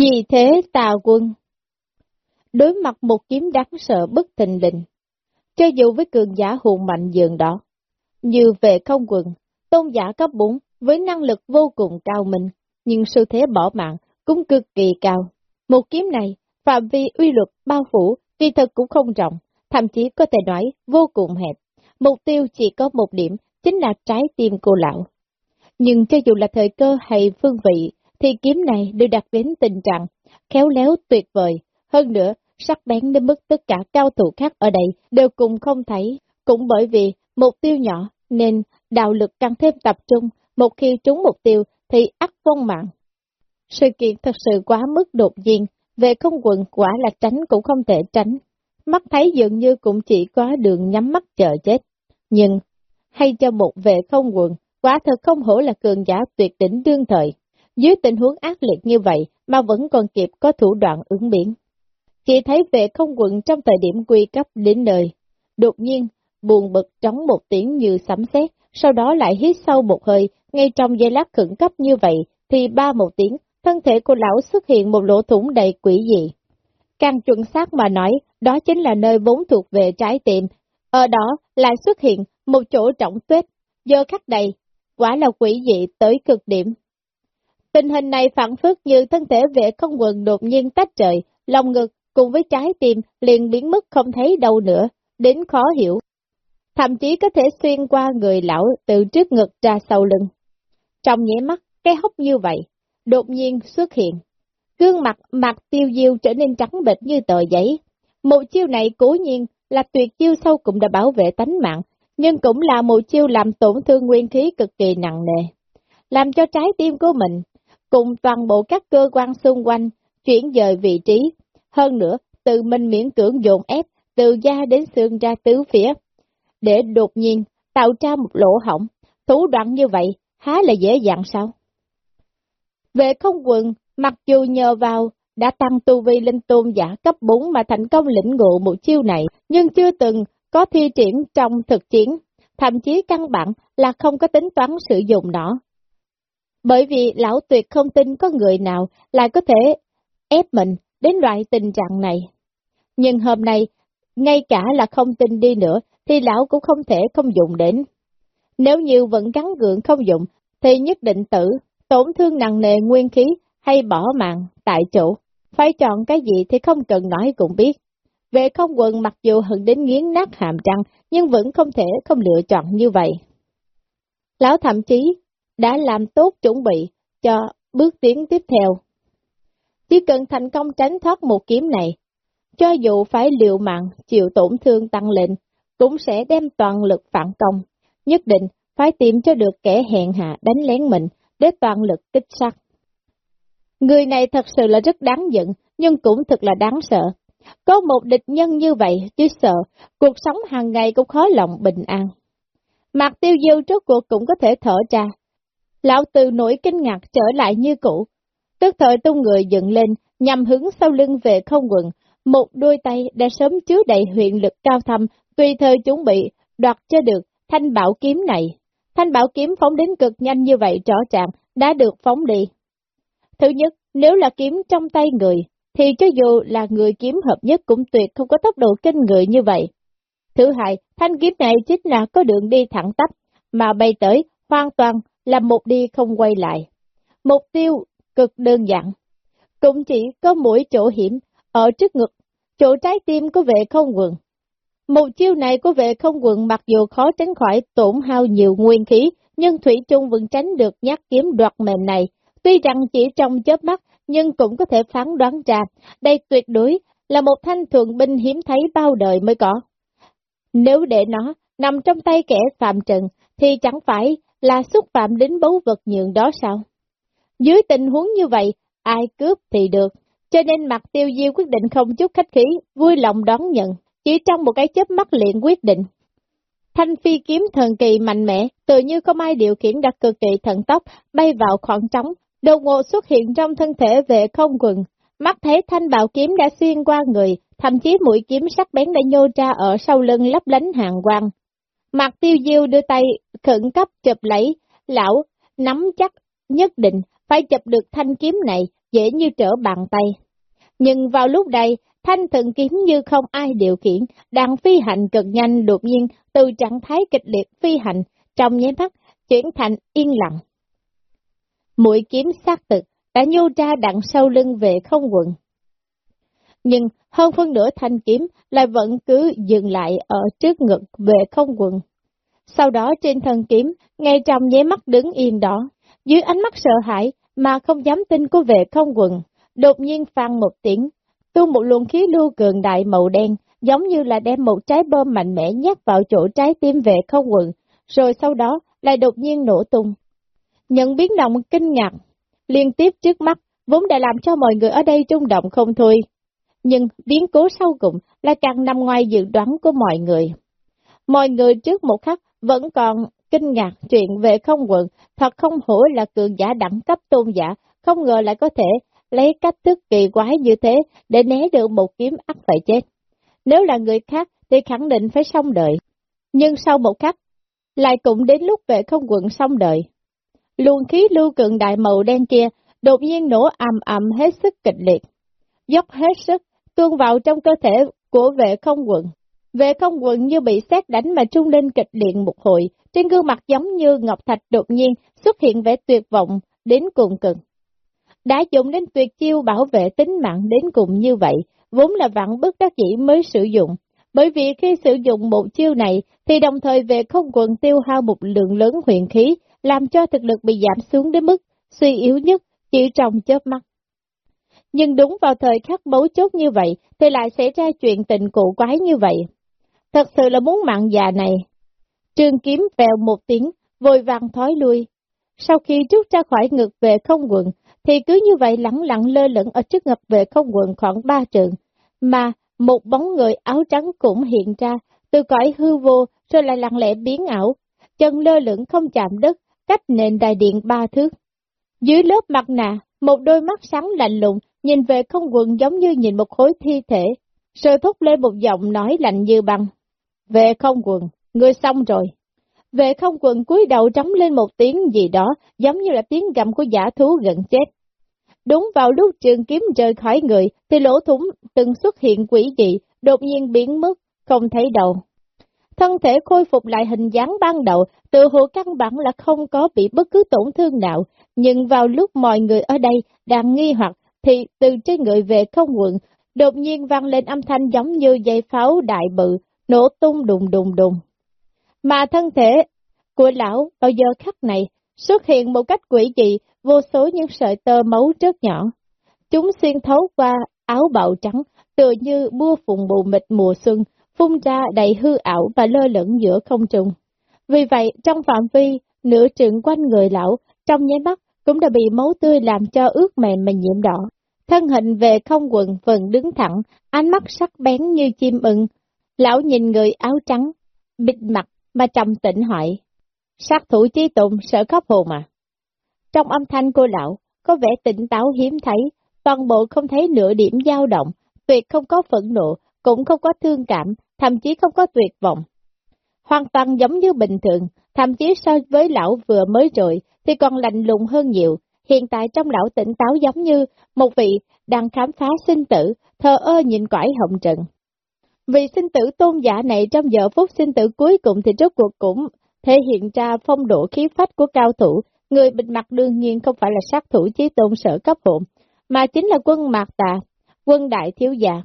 Vì thế tà quân, đối mặt một kiếm đáng sợ bất tình lình, cho dù với cường giả hùng mạnh dường đó, như về không quần, tôn giả cấp 4 với năng lực vô cùng cao minh, nhưng sư thế bỏ mạng cũng cực kỳ cao. Một kiếm này, phạm vi uy luật bao phủ, kỳ thực cũng không rộng, thậm chí có thể nói vô cùng hẹp. Mục tiêu chỉ có một điểm, chính là trái tim cô lão. Nhưng cho dù là thời cơ hay phương vị, thì kiếm này đều đặt đến tình trạng khéo léo tuyệt vời. Hơn nữa, sắc bén đến mức tất cả cao thủ khác ở đây đều cùng không thấy, cũng bởi vì mục tiêu nhỏ nên đạo lực càng thêm tập trung, một khi trúng mục tiêu thì ắt vong mạng. Sự kiện thật sự quá mức đột nhiên, về không quận quả là tránh cũng không thể tránh. Mắt thấy dường như cũng chỉ có đường nhắm mắt chờ chết. Nhưng, hay cho một vệ không quận, quả thật không hổ là cường giả tuyệt đỉnh đương thời. Dưới tình huống ác liệt như vậy mà vẫn còn kịp có thủ đoạn ứng biến. Chỉ thấy vệ không quận trong thời điểm quy cấp đến nơi. Đột nhiên, buồn bực trống một tiếng như sấm sét, sau đó lại hít sâu một hơi, ngay trong giây lát khẩn cấp như vậy, thì ba một tiếng, thân thể của lão xuất hiện một lỗ thủng đầy quỷ dị. Càng chuẩn xác mà nói, đó chính là nơi vốn thuộc về trái tim. Ở đó lại xuất hiện một chỗ trọng tuyết, do khắc đầy, quả là quỷ dị tới cực điểm. Tình hình này phản phức như thân thể vệ không quần đột nhiên tách trời, lòng ngực cùng với trái tim liền biến mất không thấy đâu nữa, đến khó hiểu. Thậm chí có thể xuyên qua người lão từ trước ngực ra sau lưng. Trong nhẽ mắt, cái hốc như vậy, đột nhiên xuất hiện. Gương mặt mặt tiêu diêu trở nên trắng bệch như tờ giấy. Một chiêu này cố nhiên là tuyệt chiêu sâu cũng đã bảo vệ tánh mạng, nhưng cũng là một chiêu làm tổn thương nguyên khí cực kỳ nặng nề. Làm cho trái tim của mình, cùng toàn bộ các cơ quan xung quanh, chuyển dời vị trí. Hơn nữa, tự mình miễn cưỡng dồn ép, từ da đến xương ra tứ phía. Để đột nhiên tạo ra một lỗ hỏng, thủ đoạn như vậy, há là dễ dàng sao? Về không quần, mặc dù nhờ vào đã tăng tu vi linh tôn giả cấp 4 mà thành công lĩnh ngộ một chiêu này, nhưng chưa từng có thi triển trong thực chiến, thậm chí căn bản là không có tính toán sử dụng nó. Bởi vì lão tuyệt không tin có người nào lại có thể ép mình đến loại tình trạng này. Nhưng hôm nay, ngay cả là không tin đi nữa, thì lão cũng không thể không dùng đến. Nếu như vẫn gắn gượng không dùng, thì nhất định tử, tổn thương nặng nề nguyên khí hay bỏ mạng tại chỗ. Phải chọn cái gì thì không cần nói cũng biết. Về không quần mặc dù hận đến nghiến nát hàm răng, nhưng vẫn không thể không lựa chọn như vậy. Lão thậm chí đã làm tốt chuẩn bị cho bước tiến tiếp theo. Chỉ cần thành công tránh thoát một kiếm này, cho dù phải liều mạng chịu tổn thương tăng lên, cũng sẽ đem toàn lực phản công, nhất định phải tìm cho được kẻ hẹn hạ đánh lén mình để toàn lực kích sát. Người này thật sự là rất đáng giận, nhưng cũng thật là đáng sợ. Có một địch nhân như vậy, chứ sợ, cuộc sống hàng ngày cũng khó lòng bình an. Mạc tiêu diêu trước cuộc cũng có thể thở ra. Lão từ nổi kinh ngạc trở lại như cũ. Tức thời tung người dựng lên, nhằm hướng sau lưng về không quần. Một đôi tay đã sớm chứa đầy huyện lực cao thâm, tùy thời chuẩn bị, đoạt cho được thanh bảo kiếm này. Thanh bảo kiếm phóng đến cực nhanh như vậy rõ ràng, đã được phóng đi. Thứ nhất, nếu là kiếm trong tay người, thì cho dù là người kiếm hợp nhất cũng tuyệt không có tốc độ kinh người như vậy. Thứ hai, thanh kiếm này chính là có đường đi thẳng tắp, mà bay tới hoàn toàn là một đi không quay lại. Mục tiêu cực đơn giản, cũng chỉ có mỗi chỗ hiểm, ở trước ngực, chỗ trái tim có vệ không quần. Một chiêu này của vệ không quần mặc dù khó tránh khỏi tổn hao nhiều nguyên khí, nhưng Thủy Trung vẫn tránh được nhát kiếm đoạt mềm này. Tuy rằng chỉ trong chớp mắt, nhưng cũng có thể phán đoán ra, đây tuyệt đối là một thanh thượng binh hiếm thấy bao đời mới có. Nếu để nó nằm trong tay kẻ phạm trần, thì chẳng phải là xúc phạm đến báu vật nhượng đó sao? Dưới tình huống như vậy, ai cướp thì được, cho nên mặt tiêu diêu quyết định không chút khách khí, vui lòng đón nhận, chỉ trong một cái chớp mắt liền quyết định. Thanh phi kiếm thần kỳ mạnh mẽ, tự như không ai điều khiển đặt cực kỳ thần tốc, bay vào khoảng trống, đột ngột xuất hiện trong thân thể vệ không quần. Mắt thấy thanh bạo kiếm đã xuyên qua người, thậm chí mũi kiếm sắc bén đã nhô ra ở sau lưng lấp lánh hàng quang. Mặt tiêu diêu đưa tay khẩn cấp chụp lấy, lão nắm chắc nhất định phải chụp được thanh kiếm này, dễ như trở bàn tay. Nhưng vào lúc đây, thanh thần kiếm như không ai điều khiển, đang phi hành cực nhanh đột nhiên từ trạng thái kịch liệt phi hành, trong nháy mắt chuyển thành yên lặng. Mũi kiếm xác thực đã nhô ra đặng sau lưng về không quận. Nhưng hơn phân nửa thanh kiếm lại vẫn cứ dừng lại ở trước ngực về không quần. Sau đó trên thân kiếm, ngay trong nháy mắt đứng yên đó, dưới ánh mắt sợ hãi mà không dám tin của vệ không quần, đột nhiên phang một tiếng, tu một luồng khí lưu cường đại màu đen, giống như là đem một trái bom mạnh mẽ nhét vào chỗ trái tim vệ không quần, rồi sau đó lại đột nhiên nổ tung. Nhận biến động kinh ngạc, liên tiếp trước mắt, vốn đã làm cho mọi người ở đây trung động không thôi. Nhưng biến cố sau cùng là càng nằm ngoài dự đoán của mọi người. Mọi người trước một khắc vẫn còn kinh ngạc chuyện về không quận, thật không hổ là cường giả đẳng cấp tôn giả, không ngờ lại có thể lấy cách thức kỳ quái như thế để né được một kiếm ắt phải chết. Nếu là người khác thì khẳng định phải xong đợi. Nhưng sau một khắc, lại cũng đến lúc về không quận xong đợi. Luồng khí lưu cường đại màu đen kia đột nhiên nổ ầm ầm hết sức kịch liệt. Dốc hết sức, tuôn vào trong cơ thể của vệ không quận. Vệ không quận như bị xét đánh mà trung lên kịch liệt một hồi, trên gương mặt giống như ngọc thạch đột nhiên xuất hiện vẻ tuyệt vọng đến cùng cực. Đã dùng đến tuyệt chiêu bảo vệ tính mạng đến cùng như vậy, vốn là vạn bức đắc dĩ mới sử dụng. Bởi vì khi sử dụng một chiêu này, thì đồng thời về không quần tiêu hao một lượng lớn huyền khí, làm cho thực lực bị giảm xuống đến mức suy yếu nhất chỉ trong chớp mắt. Nhưng đúng vào thời khắc mấu chốt như vậy, thì lại xảy ra chuyện tình cụ quái như vậy. Thật sự là muốn mạng già này. trương kiếm vèo một tiếng, vội vàng thói lui. Sau khi rút ra khỏi ngực về không quận thì cứ như vậy lẳng lặng lơ lửng ở trước ngực về không quận khoảng ba trường, mà một bóng người áo trắng cũng hiện ra, từ cõi hư vô rồi lại lặng lẽ biến ảo, chân lơ lửng không chạm đất, cách nền đài điện ba thước. Dưới lớp mặt nạ, một đôi mắt sáng lạnh lùng, nhìn về không quần giống như nhìn một khối thi thể, rồi thúc lên một giọng nói lạnh như băng. Về không quần, ngươi xong rồi. Về không quần cúi đầu trống lên một tiếng gì đó, giống như là tiếng gầm của giả thú gần chết. Đúng vào lúc trường kiếm rời khỏi người, thì lỗ thủng từng xuất hiện quỷ dị, đột nhiên biến mất, không thấy đầu. Thân thể khôi phục lại hình dáng ban đầu, tự hồ căn bản là không có bị bất cứ tổn thương nào, nhưng vào lúc mọi người ở đây đang nghi hoặc, thì từ trên người về không quận, đột nhiên vang lên âm thanh giống như dây pháo đại bự, nổ tung đùng đùng đùng. Mà thân thể của lão vào giờ khắc này xuất hiện một cách quỷ dị, vô số những sợi tơ máu rất nhỏ. Chúng xuyên thấu qua áo bào trắng, tựa như bua phùng bù mịt mùa xuân, phun ra đầy hư ảo và lơ lửng giữa không trung. Vì vậy, trong phạm vi, nửa trường quanh người lão, trong nháy mắt, cũng đã bị máu tươi làm cho ướt mềm mà nhiễm đỏ. Thân hình về không quần phần đứng thẳng, ánh mắt sắc bén như chim ưng. Lão nhìn người áo trắng, bịt mặt mà trầm tĩnh hỏi. Sát thủ chi tụng sợ khóc hồn mà. Trong âm thanh cô lão, có vẻ tỉnh táo hiếm thấy, toàn bộ không thấy nửa điểm dao động, tuyệt không có phẫn nộ, cũng không có thương cảm, thậm chí không có tuyệt vọng. Hoàn toàn giống như bình thường, thậm chí so với lão vừa mới rồi thì còn lạnh lùng hơn nhiều. Hiện tại trong lão tỉnh táo giống như một vị đang khám phá sinh tử, thờ ơ nhìn quải hồng trận. Vì sinh tử tôn giả này trong giờ phút sinh tử cuối cùng thì rốt cuộc cũng thể hiện ra phong độ khí phách của cao thủ, người bịt mặt đương nhiên không phải là sát thủ chí tôn sở cấp hồn, mà chính là quân mạc tà, quân đại thiếu giả.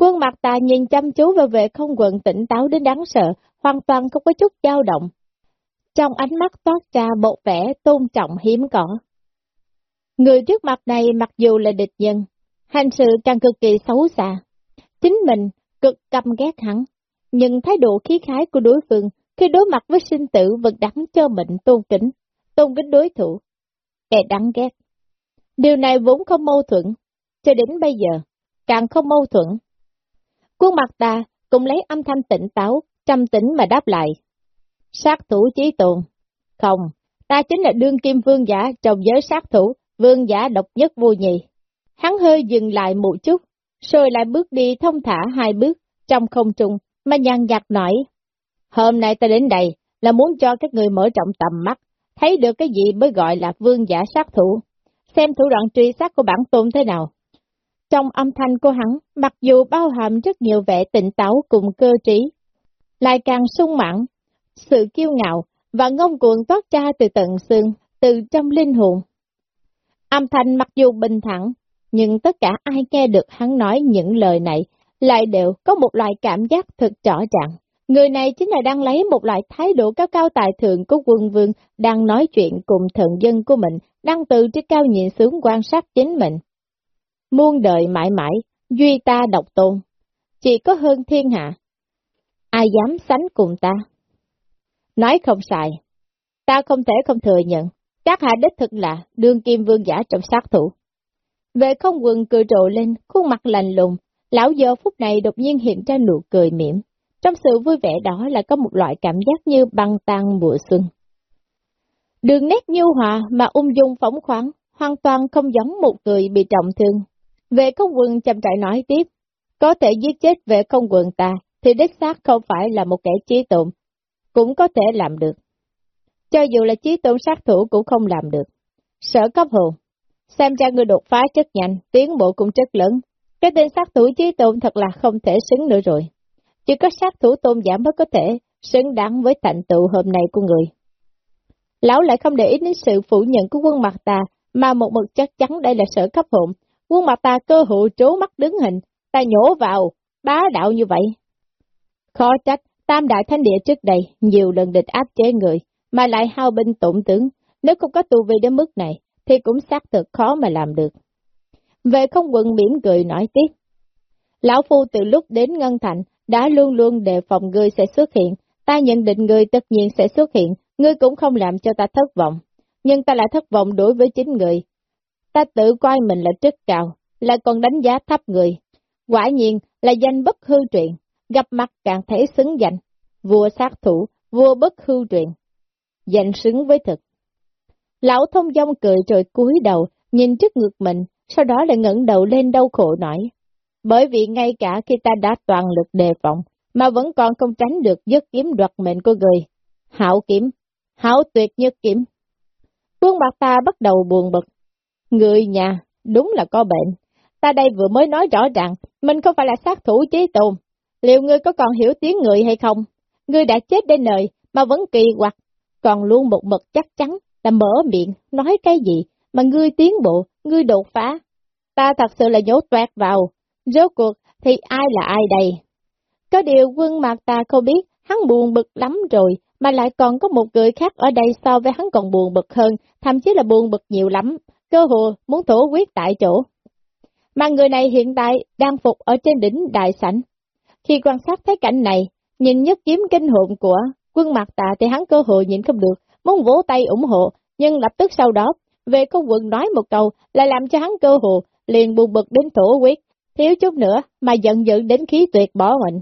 Quân mặt tà nhìn chăm chú vào vệ không quận tỉnh táo đến đáng sợ, hoàn toàn không có chút dao động. Trong ánh mắt toát ra một vẻ tôn trọng hiếm có. Người trước mặt này mặc dù là địch nhân, hành sự càng cực kỳ xấu xa. Chính mình cực căm ghét hắn, nhưng thái độ khí khái của đối phương khi đối mặt với sinh tử vẫn đáng cho mình tôn kính, tôn kính đối thủ, kẻ đáng ghét. Điều này vốn không mâu thuẫn, cho đến bây giờ, càng không mâu thuẫn. Quân mặt ta cũng lấy âm thanh tỉnh táo, trầm tĩnh mà đáp lại. Sát thủ chí tồn. Không, ta chính là đương kim vương giả trong giới sát thủ, vương giả độc nhất vô nhị. Hắn hơi dừng lại một chút, rồi lại bước đi thông thả hai bước trong không trung, mà nhàn nhạt nói. Hôm nay ta đến đây là muốn cho các người mở rộng tầm mắt, thấy được cái gì mới gọi là vương giả sát thủ. xem thủ đoạn truy sát của bản tôn thế nào. Trong âm thanh của hắn, mặc dù bao hàm rất nhiều vẻ tỉnh táo cùng cơ trí, lại càng sung mãn, sự kiêu ngạo và ngông cuồng toát ra từ tận xương, từ trong linh hồn. Âm thanh mặc dù bình thẳng, nhưng tất cả ai nghe được hắn nói những lời này lại đều có một loại cảm giác thật rõ ràng. Người này chính là đang lấy một loại thái độ cao cao tài thượng của quân vương, đang nói chuyện cùng thần dân của mình, đang từ trên cao nhìn xuống quan sát chính mình. Muôn đời mãi mãi, duy ta độc tôn, chỉ có hơn thiên hạ. Ai dám sánh cùng ta? Nói không sai, ta không thể không thừa nhận, các hạ đích thực là đương kim vương giả trong sát thủ. Về không quần cười trộ lên, khuôn mặt lành lùng, lão giờ phút này đột nhiên hiện ra nụ cười mỉm. Trong sự vui vẻ đó là có một loại cảm giác như băng tan mùa xuân. Đường nét nhu hòa mà ung dung phóng khoáng, hoàn toàn không giống một người bị trọng thương. Về không quần chậm trại nói tiếp, có thể giết chết vệ không quần ta, thì đích xác không phải là một kẻ trí tụng, cũng có thể làm được. Cho dù là trí tôn sát thủ cũng không làm được. Sở cấp hồn, xem ra người đột phá rất nhanh, tiến bộ cũng rất lớn. Cái tên sát thủ trí tôn thật là không thể xứng nữa rồi. Chỉ có sát thủ tôn giả mới có thể xứng đáng với thành tựu hôm nay của người. Lão lại không để ý đến sự phủ nhận của quân mặt ta, mà một mực chắc chắn đây là sở cấp hồn. Quân mặt ta cơ hội trố mắt đứng hình, ta nhổ vào, bá đạo như vậy. Khó trách, tam đại thánh địa trước đây, nhiều lần địch áp chế người, mà lại hao binh tổn tướng, nếu không có tu vi đến mức này, thì cũng xác thực khó mà làm được. Về không quận mỉm cười nói tiếp. Lão Phu từ lúc đến Ngân Thành, đã luôn luôn đề phòng ngươi sẽ xuất hiện, ta nhận định ngươi tất nhiên sẽ xuất hiện, ngươi cũng không làm cho ta thất vọng, nhưng ta lại thất vọng đối với chính người. Ta tự coi mình là trức cao, lại còn đánh giá thấp người. Quả nhiên là danh bất hư truyện, gặp mặt càng thể xứng danh, vua sát thủ, vua bất hư truyện, danh xứng với thực. Lão thông dông cười rồi cúi đầu, nhìn trước ngực mình, sau đó lại ngẩng đầu lên đau khổ nói. Bởi vì ngay cả khi ta đã toàn lực đề phòng, mà vẫn còn không tránh được giấc kiếm đoạt mệnh của người. Hảo kiếm, hảo tuyệt nhất kiếm. Quân mặt ta bắt đầu buồn bực. Người nhà, đúng là có bệnh. Ta đây vừa mới nói rõ ràng, mình không phải là sát thủ chế tồn. Liệu ngươi có còn hiểu tiếng người hay không? Ngươi đã chết đến nơi, mà vẫn kỳ quặc, còn luôn một mực chắc chắn là mở miệng, nói cái gì, mà ngươi tiến bộ, ngươi đột phá. Ta thật sự là nhốt toẹt vào, rốt cuộc thì ai là ai đây? Có điều quân mặt ta không biết, hắn buồn bực lắm rồi, mà lại còn có một người khác ở đây so với hắn còn buồn bực hơn, thậm chí là buồn bực nhiều lắm, cơ hồ muốn thổ quyết tại chỗ. Mà người này hiện tại đang phục ở trên đỉnh đại sảnh. Khi quan sát thấy cảnh này, nhìn nhất kiếm kinh hồn của quân mặt tạ thì hắn cơ hội nhìn không được, muốn vỗ tay ủng hộ, nhưng lập tức sau đó, về công quận nói một câu lại làm cho hắn cơ hồ liền buồn bực đến thổ quyết, thiếu chút nữa mà giận dữ đến khí tuyệt bỏ mình.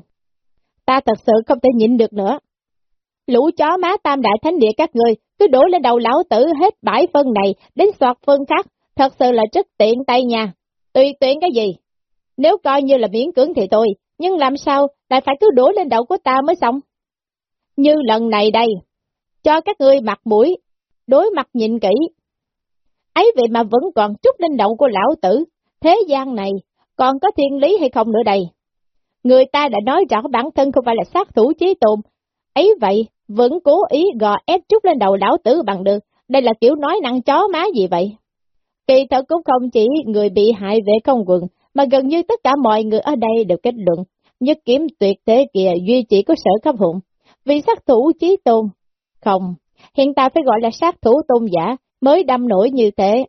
Ta thật sự không thể nhịn được nữa. Lũ chó má tam đại thánh địa các người cứ đổ lên đầu lão tử hết bãi phân này đến soạt phân khác, thật sự là rất tiện tay nha. Tùy tiện cái gì? Nếu coi như là miễn cưỡng thì tôi, nhưng làm sao lại phải cứ đổ lên đầu của ta mới xong? Như lần này đây, cho các ngươi mặt mũi, đối mặt nhìn kỹ. Ấy vậy mà vẫn còn chút lên đầu của lão tử, thế gian này còn có thiên lý hay không nữa đây? Người ta đã nói rõ bản thân không phải là sát thủ chí tồn, ấy vậy vẫn cố ý gò ép chút lên đầu lão tử bằng được, đây là kiểu nói năng chó má gì vậy? Kỳ thật cũng không chỉ người bị hại về công quần, mà gần như tất cả mọi người ở đây đều kết luận, nhất kiếm tuyệt thế kìa duy chỉ có sở khắp hụng, vì sát thủ chí tôn. Không, hiện tại phải gọi là sát thủ tôn giả, mới đâm nổi như thế.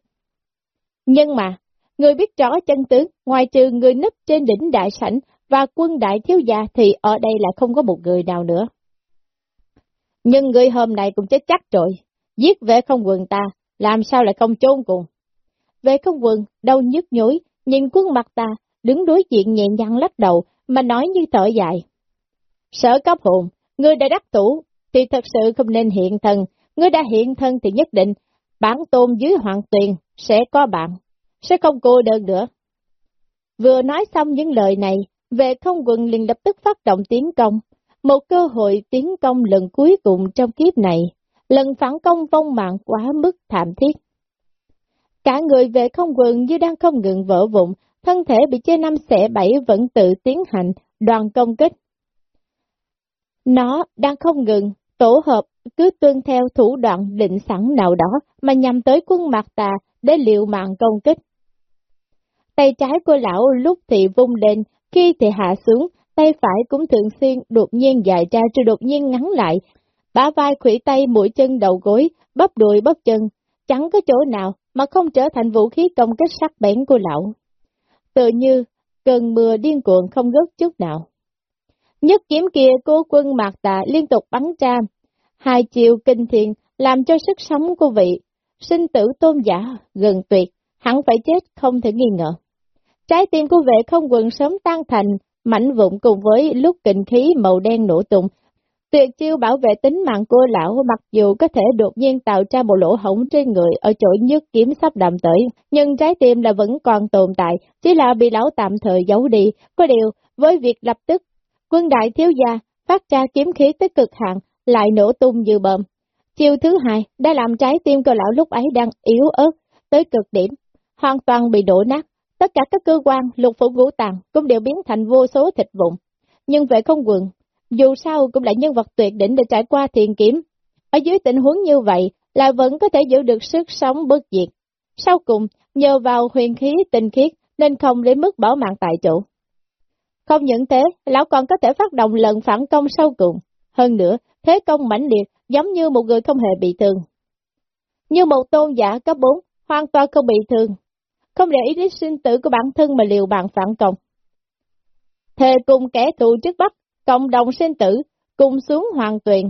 Nhưng mà, người biết rõ chân tướng, ngoài trừ người nấp trên đỉnh đại sảnh và quân đại thiếu gia thì ở đây là không có một người nào nữa. Nhưng người hôm nay cũng chết chắc rồi, giết vệ không quần ta, làm sao lại không chôn cùng. Vệ không quần, đau nhức nhối, nhìn quân mặt ta, đứng đối diện nhẹ nhàng lắc đầu, mà nói như thở dài. Sở cấp hồn, Ngươi đã đắc thủ, thì thật sự không nên hiện thân, ngươi đã hiện thân thì nhất định, bản tôn dưới hoàng tuyền sẽ có bạn, sẽ không cô đơn nữa. Vừa nói xong những lời này, vệ không quần liền lập tức phát động tiến công, một cơ hội tiến công lần cuối cùng trong kiếp này, lần phản công vong mạng quá mức thảm thiết. Cả người về không quần như đang không ngừng vỡ vụn, thân thể bị chê năm xẻ bảy vẫn tự tiến hành đoàn công kích. Nó đang không ngừng tổ hợp cứ tuân theo thủ đoạn định sẵn nào đó mà nhằm tới quân mặt tà để liệu mạng công kích. Tay trái của lão lúc thì vung lên, khi thì hạ xuống, tay phải cũng thường xuyên đột nhiên dài ra rồi đột nhiên ngắn lại, bả vai khủy tay mũi chân đầu gối, bắp đùi bắp chân, chẳng có chỗ nào mà không trở thành vũ khí công kích sắc bén của lão. Tự như cơn mưa điên cuồng không gớt chút nào. Nhất kiếm kia cô quân mạc tạ liên tục bắn ra, hai chiều kinh thiền làm cho sức sống của vị sinh tử tôn giả gần tuyệt, hẳn phải chết không thể nghi ngờ. Trái tim của vệ không quần sớm tan thành, mảnh vụn cùng với lúc kinh khí màu đen nổ tung. Tuyệt chiêu bảo vệ tính mạng của lão mặc dù có thể đột nhiên tạo ra một lỗ hổng trên người ở chỗ nhức kiếm sắp đầm tới, nhưng trái tim là vẫn còn tồn tại, chỉ là bị lão tạm thời giấu đi. Có điều, với việc lập tức, quân đại thiếu gia phát ra kiếm khí tới cực hạn, lại nổ tung như bơm. Chiêu thứ hai đã làm trái tim của lão lúc ấy đang yếu ớt, tới cực điểm, hoàn toàn bị đổ nát, Tất cả các cơ quan, lục phủ ngũ tàng cũng đều biến thành vô số thịt vụn. Nhưng vệ không quần, dù sao cũng là nhân vật tuyệt đỉnh để trải qua thiền kiếm. Ở dưới tình huống như vậy là vẫn có thể giữ được sức sống bất diệt. Sau cùng, nhờ vào huyền khí tinh khiết nên không lấy mức bảo mạng tại chỗ. Không những thế, lão còn có thể phát động lần phản công sau cùng. Hơn nữa, thế công mãnh liệt giống như một người không hề bị thương. Như một tôn giả cấp 4, hoàn toàn không bị thương, không để ý đến sinh tử của bản thân mà liều bạn phản công. Thề cùng kẻ thù trước Bắc, cộng đồng sinh tử, cùng xuống hoàng tuyền.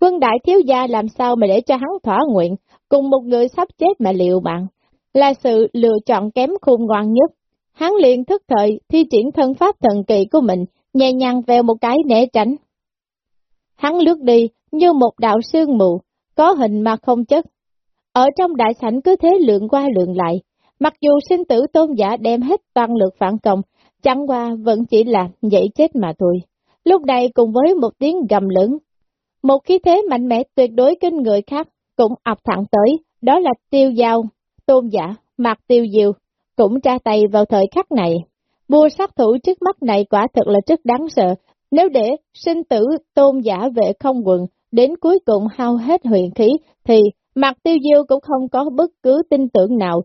Quân đại thiếu gia làm sao mà để cho hắn thỏa nguyện, cùng một người sắp chết mà liều bạn, là sự lựa chọn kém khôn ngoan nhất. Hắn liền thức thời thi triển thân pháp thần kỳ của mình, nhẹ nhàng vèo một cái né tránh. Hắn lướt đi như một đạo sương mù, có hình mà không chất. Ở trong đại sảnh cứ thế lượng qua lượng lại, Mặc dù sinh tử tôn giả đem hết toàn lực phản công, chẳng qua vẫn chỉ là dậy chết mà thôi. Lúc này cùng với một tiếng gầm lớn, một khí thế mạnh mẽ tuyệt đối kinh người khác cũng ập thẳng tới, đó là tiêu giao, tôn giả, mặt tiêu diều, cũng tra tay vào thời khắc này. Mua sát thủ trước mắt này quả thật là rất đáng sợ, nếu để sinh tử tôn giả vệ không quần, đến cuối cùng hao hết huyền khí, thì mặt tiêu diêu cũng không có bất cứ tin tưởng nào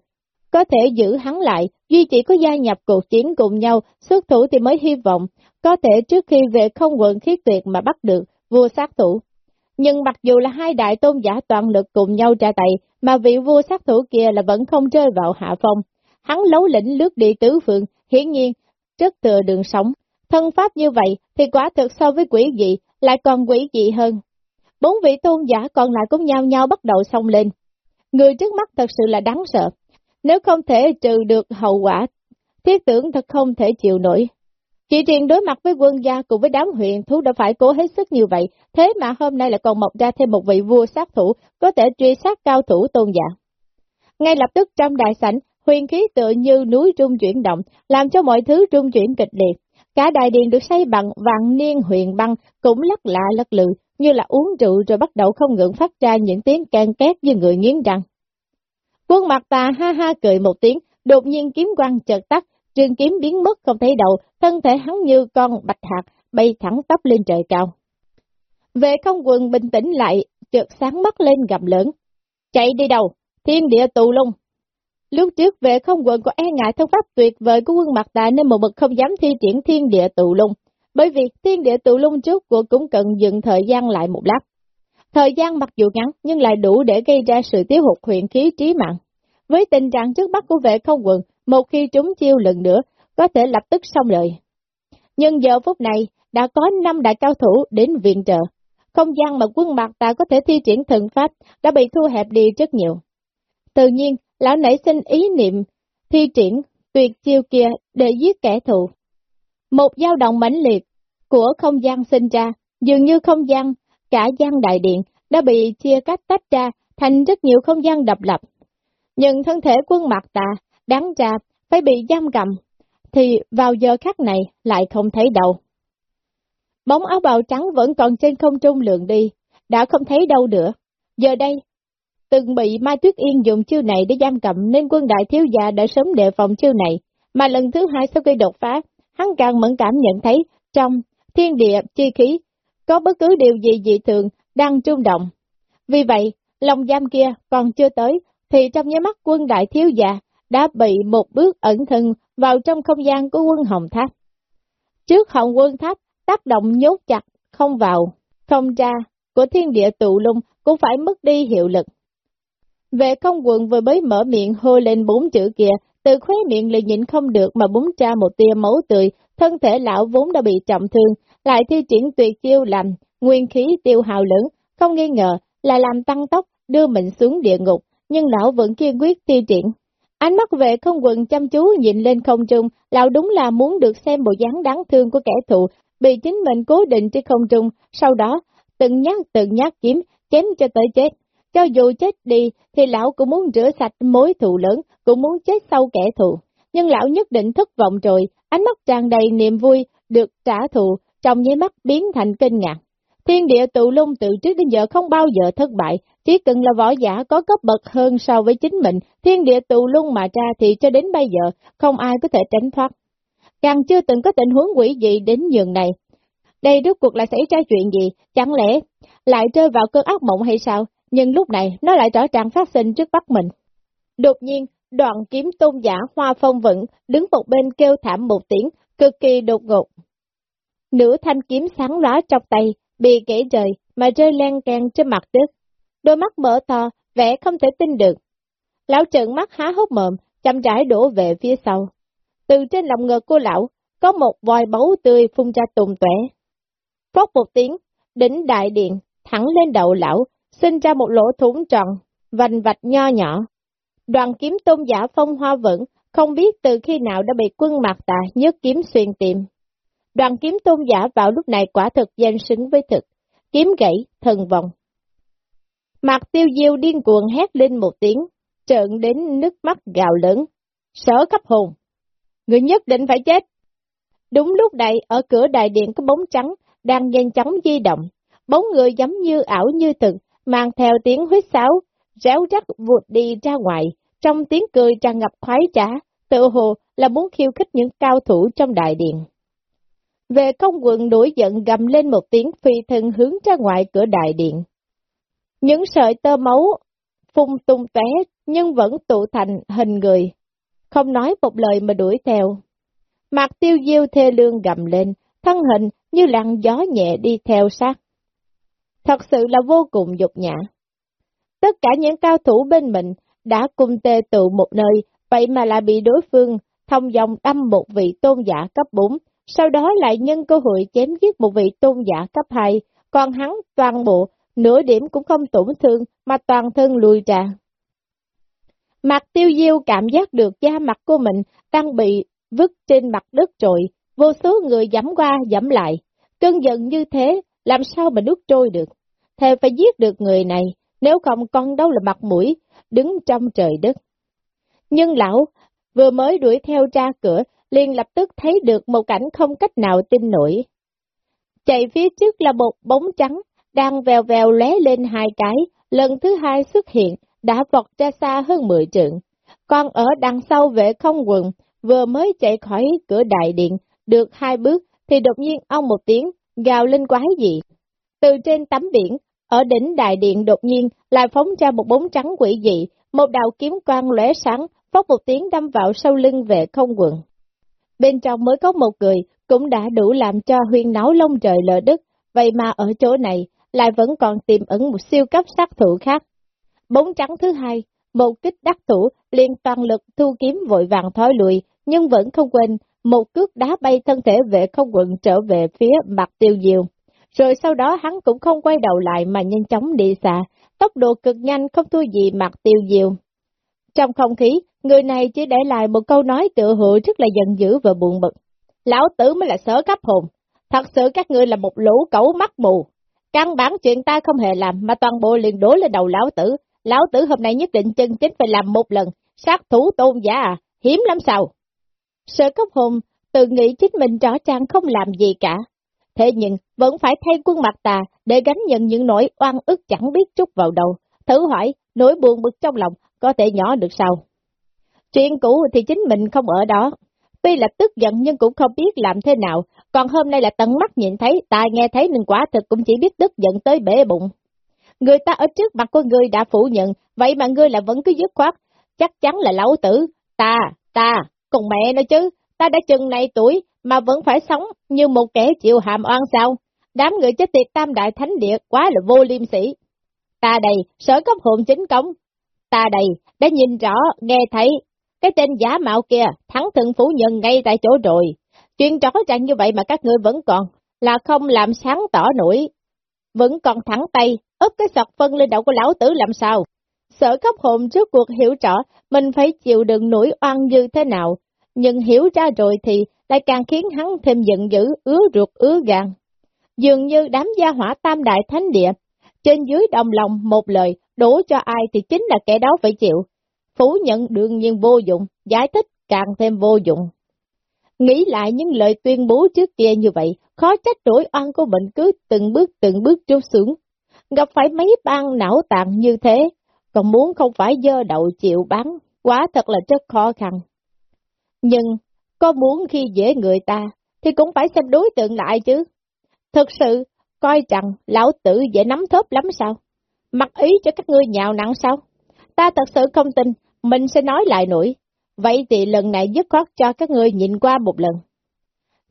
có thể giữ hắn lại, duy chỉ có gia nhập cuộc chiến cùng nhau, xuất thủ thì mới hy vọng, có thể trước khi về không quận khiết tuyệt mà bắt được vua sát thủ. Nhưng mặc dù là hai đại tôn giả toàn lực cùng nhau tra tay, mà vị vua sát thủ kia là vẫn không rơi vào hạ phong. Hắn lấu lĩnh lướt đi tứ phương, hiển nhiên, rất thừa đường sống. Thân pháp như vậy thì quả thực so với quỷ dị, lại còn quỷ dị hơn. Bốn vị tôn giả còn lại cũng nhau nhau bắt đầu xông lên. Người trước mắt thật sự là đáng sợ, nếu không thể trừ được hậu quả, thiết tưởng thật không thể chịu nổi. Chỉ riêng đối mặt với quân gia cùng với đám huyện thú đã phải cố hết sức như vậy, thế mà hôm nay lại còn mọc ra thêm một vị vua sát thủ có thể truy sát cao thủ tôn giả. Ngay lập tức trong đại sảnh, huyền khí tựa như núi trung chuyển động, làm cho mọi thứ trung chuyển kịch liệt. Cả đại điện được xây bằng vạn niên huyền băng cũng lắc lạ lắc lự, như là uống rượu rồi bắt đầu không ngừng phát ra những tiếng can két như người nghiến răng. Quân mặt tà ha ha cười một tiếng, đột nhiên kiếm quang chợt tắt, trường kiếm biến mất không thấy đầu, thân thể hắn như con bạch hạt, bay thẳng tắp lên trời cao. Về không quần bình tĩnh lại, chợt sáng mắt lên gầm lớn. Chạy đi đâu? Thiên địa tù lung. Lúc trước về không quần có e ngại thân pháp tuyệt vời của quân mặt tà nên một bậc không dám thi triển thiên địa tù lung. Bởi vì thiên địa tù lung trước của cũng cần dừng thời gian lại một lát. Thời gian mặc dù ngắn nhưng lại đủ để gây ra sự tiêu hụt huyện khí trí mạng. Với tình trạng trước mắt của vệ không quần, một khi chúng chiêu lần nữa, có thể lập tức xong lời. Nhưng giờ phút này, đã có 5 đại cao thủ đến viện trợ. Không gian mà quân mặt ta có thể thi triển thần pháp đã bị thu hẹp đi rất nhiều. Tự nhiên, lão nảy sinh ý niệm thi triển tuyệt chiêu kia để giết kẻ thù. Một dao động mãnh liệt của không gian sinh ra, dường như không gian, cả gian đại điện đã bị chia cách tách ra thành rất nhiều không gian độc lập. Nhưng thân thể quân mặt tà, đáng ra, phải bị giam cầm, thì vào giờ khắc này lại không thấy đâu. Bóng áo bào trắng vẫn còn trên không trung lượng đi, đã không thấy đâu nữa. Giờ đây, từng bị Mai Tuyết Yên dùng chiêu này để giam cầm nên quân đại thiếu gia đã sớm đề phòng chiêu này, mà lần thứ hai sau khi đột phá, hắn càng mẫn cảm nhận thấy trong thiên địa chi khí có bất cứ điều gì dị thường đang trung động. Vì vậy, lòng giam kia còn chưa tới, thì trong nháy mắt quân đại thiếu già đã bị một bước ẩn thân vào trong không gian của quân Hồng Tháp. Trước hồng quân tháp, tác động nhốt chặt, không vào, không ra, của thiên địa tụ lung cũng phải mất đi hiệu lực. Vệ không quần vừa mới mở miệng hô lên bốn chữ kia, từ khóe miệng lại nhịn không được mà búng ra một tia máu tươi, thân thể lão vốn đã bị trọng thương, lại thi triển tuyệt chiêu làm nguyên khí tiêu hào lớn, không nghi ngờ là làm tăng tốc đưa mình xuống địa ngục, nhưng lão vẫn kiên quyết thi triển. Ánh mắt vệ không quần chăm chú nhìn lên không trung, lão đúng là muốn được xem bộ dáng đáng thương của kẻ thù, bị chính mình cố định trên không trung, sau đó từng nhát từng nhát kiếm, chém cho tới chết. Cho dù chết đi, thì lão cũng muốn rửa sạch mối thù lớn, cũng muốn chết sau kẻ thù. Nhưng lão nhất định thất vọng rồi, ánh mắt tràn đầy niềm vui, được trả thù, trong nháy mắt biến thành kinh ngạc. Thiên địa tụ lung từ trước đến giờ không bao giờ thất bại, chỉ cần là võ giả có cấp bậc hơn so với chính mình, thiên địa tụ lung mà ra thì cho đến bây giờ không ai có thể tránh thoát. Càng chưa từng có tình huống quỷ gì đến nhường này. Đây rốt cuộc là xảy ra chuyện gì, chẳng lẽ lại rơi vào cơn ác mộng hay sao? Nhưng lúc này nó lại rõ ràng phát sinh trước mắt mình. Đột nhiên, đoạn kiếm tôn giả hoa phong vững đứng một bên kêu thảm một tiếng, cực kỳ đột ngột. Nửa thanh kiếm sáng lóa trong tay, bị gãy rời mà rơi len can trên mặt đất. Đôi mắt mở to, vẻ không thể tin được. Lão trợn mắt há hốc mồm, chậm rãi đổ về phía sau. Từ trên lòng ngực của lão, có một vòi báu tươi phun ra tùng tuệ. Phốc một tiếng, đỉnh đại điện, thẳng lên đầu lão, sinh ra một lỗ thủng tròn, vành vạch nho nhỏ. Đoàn kiếm tôn giả phong hoa vẫn, không biết từ khi nào đã bị quân mặt tà nhớ kiếm xuyên tìm. Đoàn kiếm tôn giả vào lúc này quả thực danh xứng với thực, kiếm gãy, thần vòng. mặt tiêu diêu điên cuồng hét lên một tiếng, trợn đến nước mắt gào lớn, sở cấp hồn. Người nhất định phải chết. Đúng lúc này, ở cửa đại điện có bóng trắng, đang nhanh chóng di động. Bóng người giống như ảo như thực, mang theo tiếng huyết sáo, réo rắt vụt đi ra ngoài, trong tiếng cười tràn ngập khoái trá, tự hồ là muốn khiêu khích những cao thủ trong đại điện. Về công quận nổi giận gầm lên một tiếng phi thân hướng ra ngoài cửa đại điện. Những sợi tơ máu phun tung tóe nhưng vẫn tụ thành hình người, không nói một lời mà đuổi theo. Mặt tiêu diêu thê lương gầm lên, thân hình như làn gió nhẹ đi theo sát. Thật sự là vô cùng dục nhã. Tất cả những cao thủ bên mình đã cùng tề tụ một nơi, vậy mà lại bị đối phương thông dòng đâm một vị tôn giả cấp 4, sau đó lại nhân cơ hội chém giết một vị tôn giả cấp 2, còn hắn toàn bộ, nửa điểm cũng không tổn thương mà toàn thân lùi ra. Mặt tiêu diêu cảm giác được da mặt của mình đang bị vứt trên mặt đất rồi, vô số người dẫm qua dẫm lại. Cơn giận như thế, làm sao mà nuốt trôi được? Thề phải giết được người này, nếu không con đâu là mặt mũi, đứng trong trời đất. Nhưng lão vừa mới đuổi theo ra cửa, liền lập tức thấy được một cảnh không cách nào tin nổi. Chạy phía trước là một bóng trắng, đang vèo vèo lé lên hai cái, lần thứ hai xuất hiện, đã vọt ra xa hơn 10 trượng. Còn ở đằng sau vệ không quần, vừa mới chạy khỏi cửa đại điện, được hai bước, thì đột nhiên ông một tiếng, gào lên quái gì. Từ trên tấm biển, ở đỉnh đại điện đột nhiên lại phóng ra một bóng trắng quỷ dị, một đạo kiếm quang lóe sáng, phốc một tiếng đâm vào sau lưng vệ không quần. Bên trong mới có một người, cũng đã đủ làm cho huyên náo lông trời lỡ đất, vậy mà ở chỗ này lại vẫn còn tiềm ẩn một siêu cấp sát thủ khác. Bóng trắng thứ hai, một kích đắc thủ, liền toàn lực thu kiếm vội vàng thói lùi, nhưng vẫn không quên, một cước đá bay thân thể vệ không quận trở về phía mặt tiêu diều Rồi sau đó hắn cũng không quay đầu lại mà nhanh chóng đi xa, tốc độ cực nhanh không thua gì mặt tiêu diều Trong không khí, người này chỉ để lại một câu nói tự hữu rất là giận dữ và buồn bực. Lão tử mới là sở cấp hồn, thật sự các ngươi là một lũ cẩu mắt mù. Căn bản chuyện ta không hề làm mà toàn bộ liền đổ lên đầu lão tử. Lão tử hôm nay nhất định chân chính phải làm một lần, sát thủ tôn giả à, hiếm lắm sao. Sở cấp hồn tự nghĩ chính mình rõ ràng không làm gì cả. Thế nhưng vẫn phải thay quân mặt tà để gánh nhận những nỗi oan ức chẳng biết chút vào đầu. Thử hỏi, nỗi buồn bực trong lòng có thể nhỏ được sao? Chuyện cũ thì chính mình không ở đó. Tuy là tức giận nhưng cũng không biết làm thế nào, còn hôm nay là tận mắt nhìn thấy, tai nghe thấy nên quả thực cũng chỉ biết tức giận tới bể bụng. Người ta ở trước mặt của ngươi đã phủ nhận, vậy mà ngươi là vẫn cứ dứt khoát, chắc chắn là lão tử, ta, ta, cùng mẹ nói chứ, ta đã chừng này tuổi mà vẫn phải sống như một kẻ chịu hàm oan sao? Đám người chết tiệt tam đại thánh địa quá là vô liêm sĩ. Ta đây, sở cấp hồn chính công. Ta đây, đã nhìn rõ, nghe thấy, cái tên giả mạo kia, thắng thượng phủ nhận ngay tại chỗ rồi. Chuyện rõ ràng như vậy mà các ngươi vẫn còn, là không làm sáng tỏ nổi. Vẫn còn thẳng tay, ướp cái sọt phân lên đầu của lão tử làm sao? sợ khóc hồn trước cuộc hiểu rõ, mình phải chịu đựng nỗi oan như thế nào, nhưng hiểu ra rồi thì lại càng khiến hắn thêm giận dữ, ứa ruột ứa gan. Dường như đám gia hỏa tam đại thánh địa, trên dưới đồng lòng một lời, đổ cho ai thì chính là kẻ đó phải chịu. Phủ nhận đương nhiên vô dụng, giải thích càng thêm vô dụng. Nghĩ lại những lời tuyên bố trước kia như vậy, khó trách đổi oan của mình cứ từng bước từng bước trút xuống. Gặp phải mấy ban não tạng như thế, còn muốn không phải dơ đậu chịu bán, quá thật là rất khó khăn. Nhưng, có muốn khi dễ người ta, thì cũng phải xem đối tượng lại chứ. Thực sự, coi rằng lão tử dễ nắm thớp lắm sao? Mặc ý cho các ngươi nhào nặng sao? Ta thật sự không tin, mình sẽ nói lại nổi. Vậy thì lần này dứt khoát cho các ngươi nhìn qua một lần.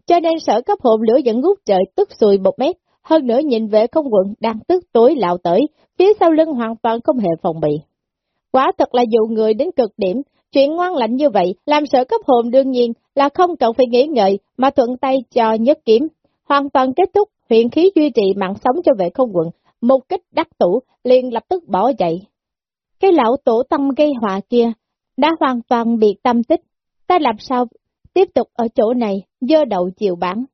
Cho nên sở cấp hồn lửa dẫn ngút trời tức sùi một mét, hơn nữa nhìn về không quận đang tức tối lạo tới, phía sau lưng hoàn toàn không hề phòng bị. quá thật là dụ người đến cực điểm, chuyện ngoan lạnh như vậy, làm sở cấp hồn đương nhiên là không cần phải nghĩ ngợi mà thuận tay cho nhất kiếm, hoàn toàn kết thúc huyện khí duy trì mạng sống cho vệ không quận, một kích đắc tủ liền lập tức bỏ chạy. Cái lão tổ tâm gây họa kia đã hoàn toàn bị tâm tích, ta làm sao tiếp tục ở chỗ này dơ đầu chiều bán.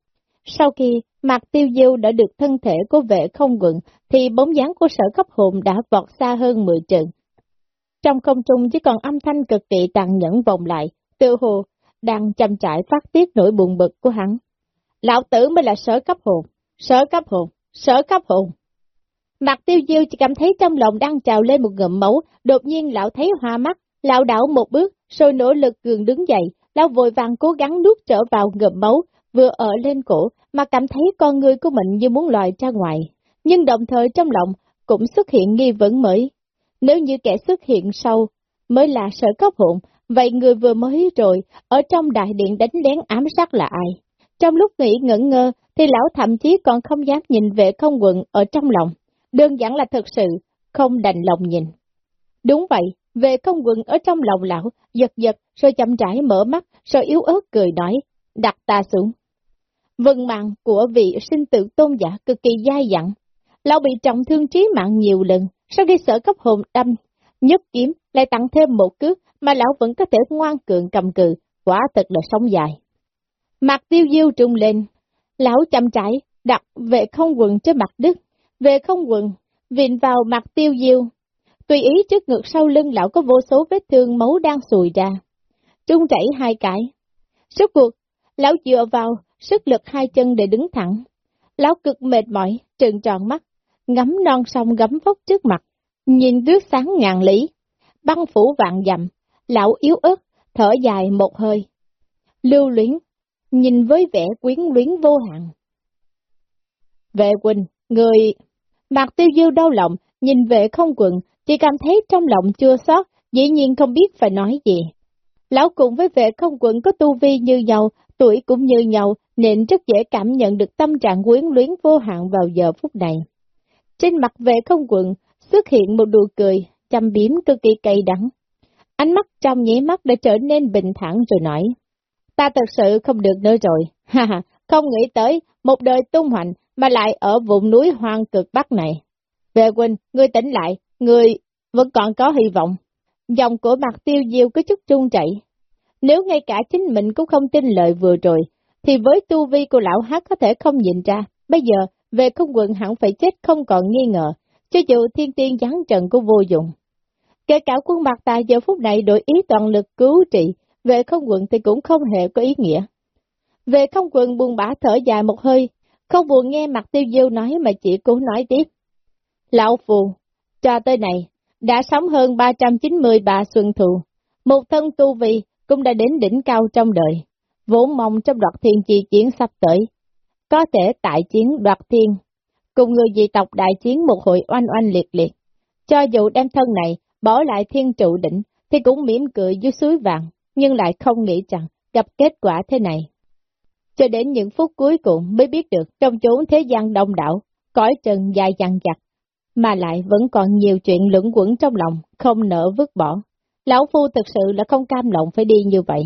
Sau khi Mạc Tiêu Diêu đã được thân thể của vệ không quận, thì bóng dáng của sở cấp hồn đã vọt xa hơn 10 trường. Trong không trung chỉ còn âm thanh cực kỳ tàn nhẫn vòng lại, tự hồ đang chăm trải phát tiết nỗi buồn bực của hắn. Lão tử mới là sở cấp hồn, sở cấp hồn, sở cấp hồn. Mặt tiêu diêu chỉ cảm thấy trong lòng đang trào lên một ngậm máu, đột nhiên lão thấy hoa mắt, lão đảo một bước, rồi nỗ lực cường đứng dậy, lão vội vàng cố gắng nuốt trở vào ngậm máu, vừa ở lên cổ, mà cảm thấy con người của mình như muốn lòi ra ngoài. Nhưng đồng thời trong lòng cũng xuất hiện nghi vấn mới. Nếu như kẻ xuất hiện sau mới là sở cấp hụn, vậy người vừa mới rồi, ở trong đại điện đánh lén ám sát là ai? Trong lúc nghĩ ngẩn ngơ, thì lão thậm chí còn không dám nhìn về không quận ở trong lòng. Đơn giản là thật sự, không đành lòng nhìn. Đúng vậy, về không quần ở trong lòng lão, giật giật, rồi chậm rãi mở mắt, rồi yếu ớt cười nói, đặt ta xuống. Vân mạng của vị sinh tử tôn giả cực kỳ dai dặn. Lão bị trọng thương trí mạng nhiều lần, sau khi sở cấp hồn đâm, nhất kiếm lại tặng thêm một cước mà lão vẫn có thể ngoan cường cầm cự, quả thật là sống dài. Mặt tiêu diêu trung lên, lão chậm trải, đặt vệ không quần trên mặt đất, về không quần, vịn vào mặt tiêu diêu. Tùy ý trước ngực sau lưng lão có vô số vết thương máu đang sùi ra. Trung chảy hai cái. Suốt cuộc, lão dựa vào sức lực hai chân để đứng thẳng. Lão cực mệt mỏi, trừng tròn mắt, ngắm non sông gấm vóc trước mặt, nhìn tuyết sáng ngàn lý, băng phủ vạn dặm, lão yếu ớt, thở dài một hơi. Lưu luyến, nhìn với vẻ quyến luyến vô hạn. về Quỳnh, người... Mạc Tiêu Diêu đau lòng, nhìn vệ không quần, chỉ cảm thấy trong lòng chưa sót, dĩ nhiên không biết phải nói gì. Lão cùng với vệ không quận có tu vi như nhau, tuổi cũng như nhau, nên rất dễ cảm nhận được tâm trạng quyến luyến vô hạn vào giờ phút này. Trên mặt vệ không quận xuất hiện một nụ cười, chăm biếm cực kỳ cay đắng. Ánh mắt trong nháy mắt đã trở nên bình thản rồi nói. Ta thật sự không được nữa rồi, ha ha, không nghĩ tới một đời tung hoành mà lại ở vùng núi hoang cực bắc này. Về Quỳnh, ngươi tỉnh lại, ngươi vẫn còn có hy vọng. Dòng của mặt tiêu diêu có chút trung chảy. Nếu ngay cả chính mình cũng không tin lời vừa rồi, thì với tu vi của lão hát có thể không nhìn ra, bây giờ về không quận hẳn phải chết không còn nghi ngờ, cho dù thiên tiên giáng trần của vô dụng. Kể cả quân mặt tài giờ phút này đổi ý toàn lực cứu trị, về không quận thì cũng không hề có ý nghĩa. Về không quận buồn bã thở dài một hơi, không buồn nghe mặt tiêu diêu nói mà chỉ cố nói tiếp. Lão phù, cho tới này, đã sống hơn 393 xuân thù, một thân tu vi cũng đã đến đỉnh cao trong đời, vốn mong trong đoạt thiên chi chiến sắp tới, có thể tại chiến đoạt thiên, cùng người dị tộc đại chiến một hội oanh oanh liệt liệt. Cho dù đem thân này bỏ lại thiên trụ đỉnh, thì cũng mỉm cười dưới suối vàng, nhưng lại không nghĩ rằng gặp kết quả thế này. Cho đến những phút cuối cùng mới biết được trong chốn thế gian đông đảo, cõi trần dài dằng dặc, mà lại vẫn còn nhiều chuyện lưỡng quẩn trong lòng, không nỡ vứt bỏ. Lão Phu thực sự là không cam lòng phải đi như vậy.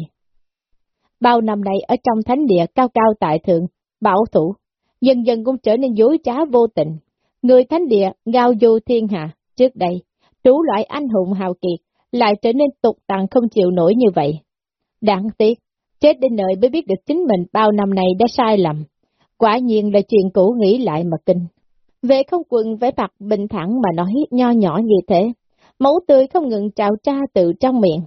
Bao năm nay ở trong thánh địa cao cao tại thượng, bảo thủ, dần dần cũng trở nên dối trá vô tình. Người thánh địa ngao du thiên hạ, trước đây, trú loại anh hùng hào kiệt, lại trở nên tục tàn không chịu nổi như vậy. Đáng tiếc, chết đến nơi mới biết được chính mình bao năm này đã sai lầm. Quả nhiên là chuyện cũ nghĩ lại mà kinh. Về không quần vẻ mặt bình thẳng mà nói nho nhỏ như thế, máu tươi không ngừng trào tra từ trong miệng,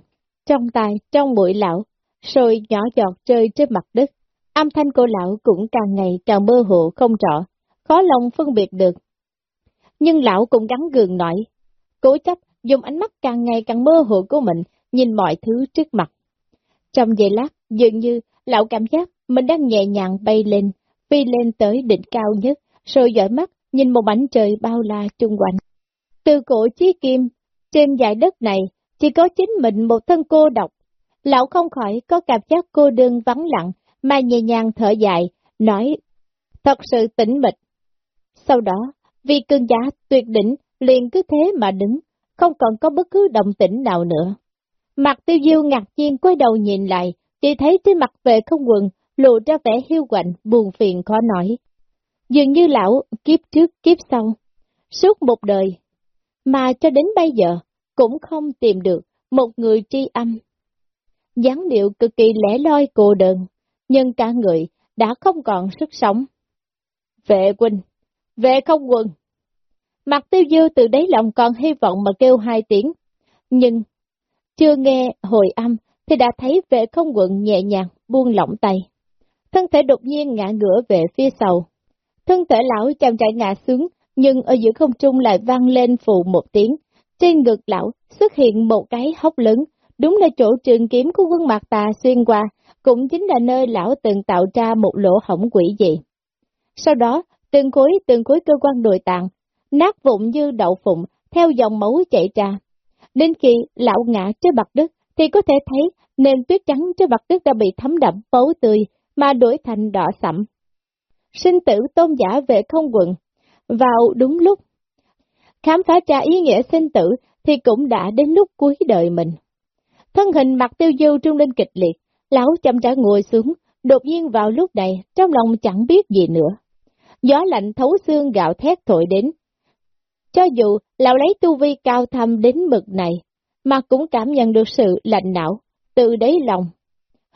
trong tai, trong bụi lão, rồi nhỏ giọt rơi trên mặt đất. Âm thanh của lão cũng càng ngày càng mơ hồ không rõ, khó lòng phân biệt được. Nhưng lão cũng gắn gường nói, cố chấp dùng ánh mắt càng ngày càng mơ hồ của mình nhìn mọi thứ trước mặt. Trong giây lát, dường như lão cảm giác mình đang nhẹ nhàng bay lên, phi lên tới đỉnh cao nhất, rồi dõi mắt nhìn một mảnh trời bao la chung quanh. Từ cổ chí kim, trên dải đất này, chỉ có chính mình một thân cô độc. Lão không khỏi có cảm giác cô đơn vắng lặng, mà nhẹ nhàng thở dài, nói, thật sự tĩnh mịch. Sau đó, vì cơn giá tuyệt đỉnh liền cứ thế mà đứng, không còn có bất cứ động tĩnh nào nữa. Mặt tiêu diêu ngạc nhiên quay đầu nhìn lại, chỉ thấy trên mặt vệ không quần, lộ ra vẻ hiu quạnh, buồn phiền khó nói. Dường như lão kiếp trước kiếp sau, suốt một đời, mà cho đến bây giờ cũng không tìm được một người tri âm. dáng điệu cực kỳ lẻ loi cô đơn, nhưng cả người đã không còn sức sống. Vệ huynh, vệ không quần. Mặt tiêu dư từ đấy lòng còn hy vọng mà kêu hai tiếng, nhưng chưa nghe hồi âm thì đã thấy vệ không quận nhẹ nhàng buông lỏng tay. Thân thể đột nhiên ngã ngửa về phía sau. Thân thể lão chậm chạy ngã xuống, nhưng ở giữa không trung lại vang lên phụ một tiếng. Trên ngực lão xuất hiện một cái hốc lớn, đúng là chỗ trường kiếm của quân mặt tà xuyên qua, cũng chính là nơi lão từng tạo ra một lỗ hổng quỷ dị. Sau đó, từng khối từng khối cơ quan nội tạng, nát vụn như đậu phụng, theo dòng máu chảy ra. Đến khi lão ngã trên mặt đất, thì có thể thấy nền tuyết trắng trên mặt đất đã bị thấm đậm máu tươi, mà đổi thành đỏ sẫm. Sinh tử tôn giả về không quận, vào đúng lúc. Khám phá ra ý nghĩa sinh tử thì cũng đã đến lúc cuối đời mình. Thân hình mặt tiêu dư trung lên kịch liệt, lão chậm rãi ngồi xuống, đột nhiên vào lúc này trong lòng chẳng biết gì nữa. Gió lạnh thấu xương gạo thét thổi đến. Cho dù lão lấy tu vi cao thâm đến mực này, mà cũng cảm nhận được sự lạnh não, từ đáy lòng.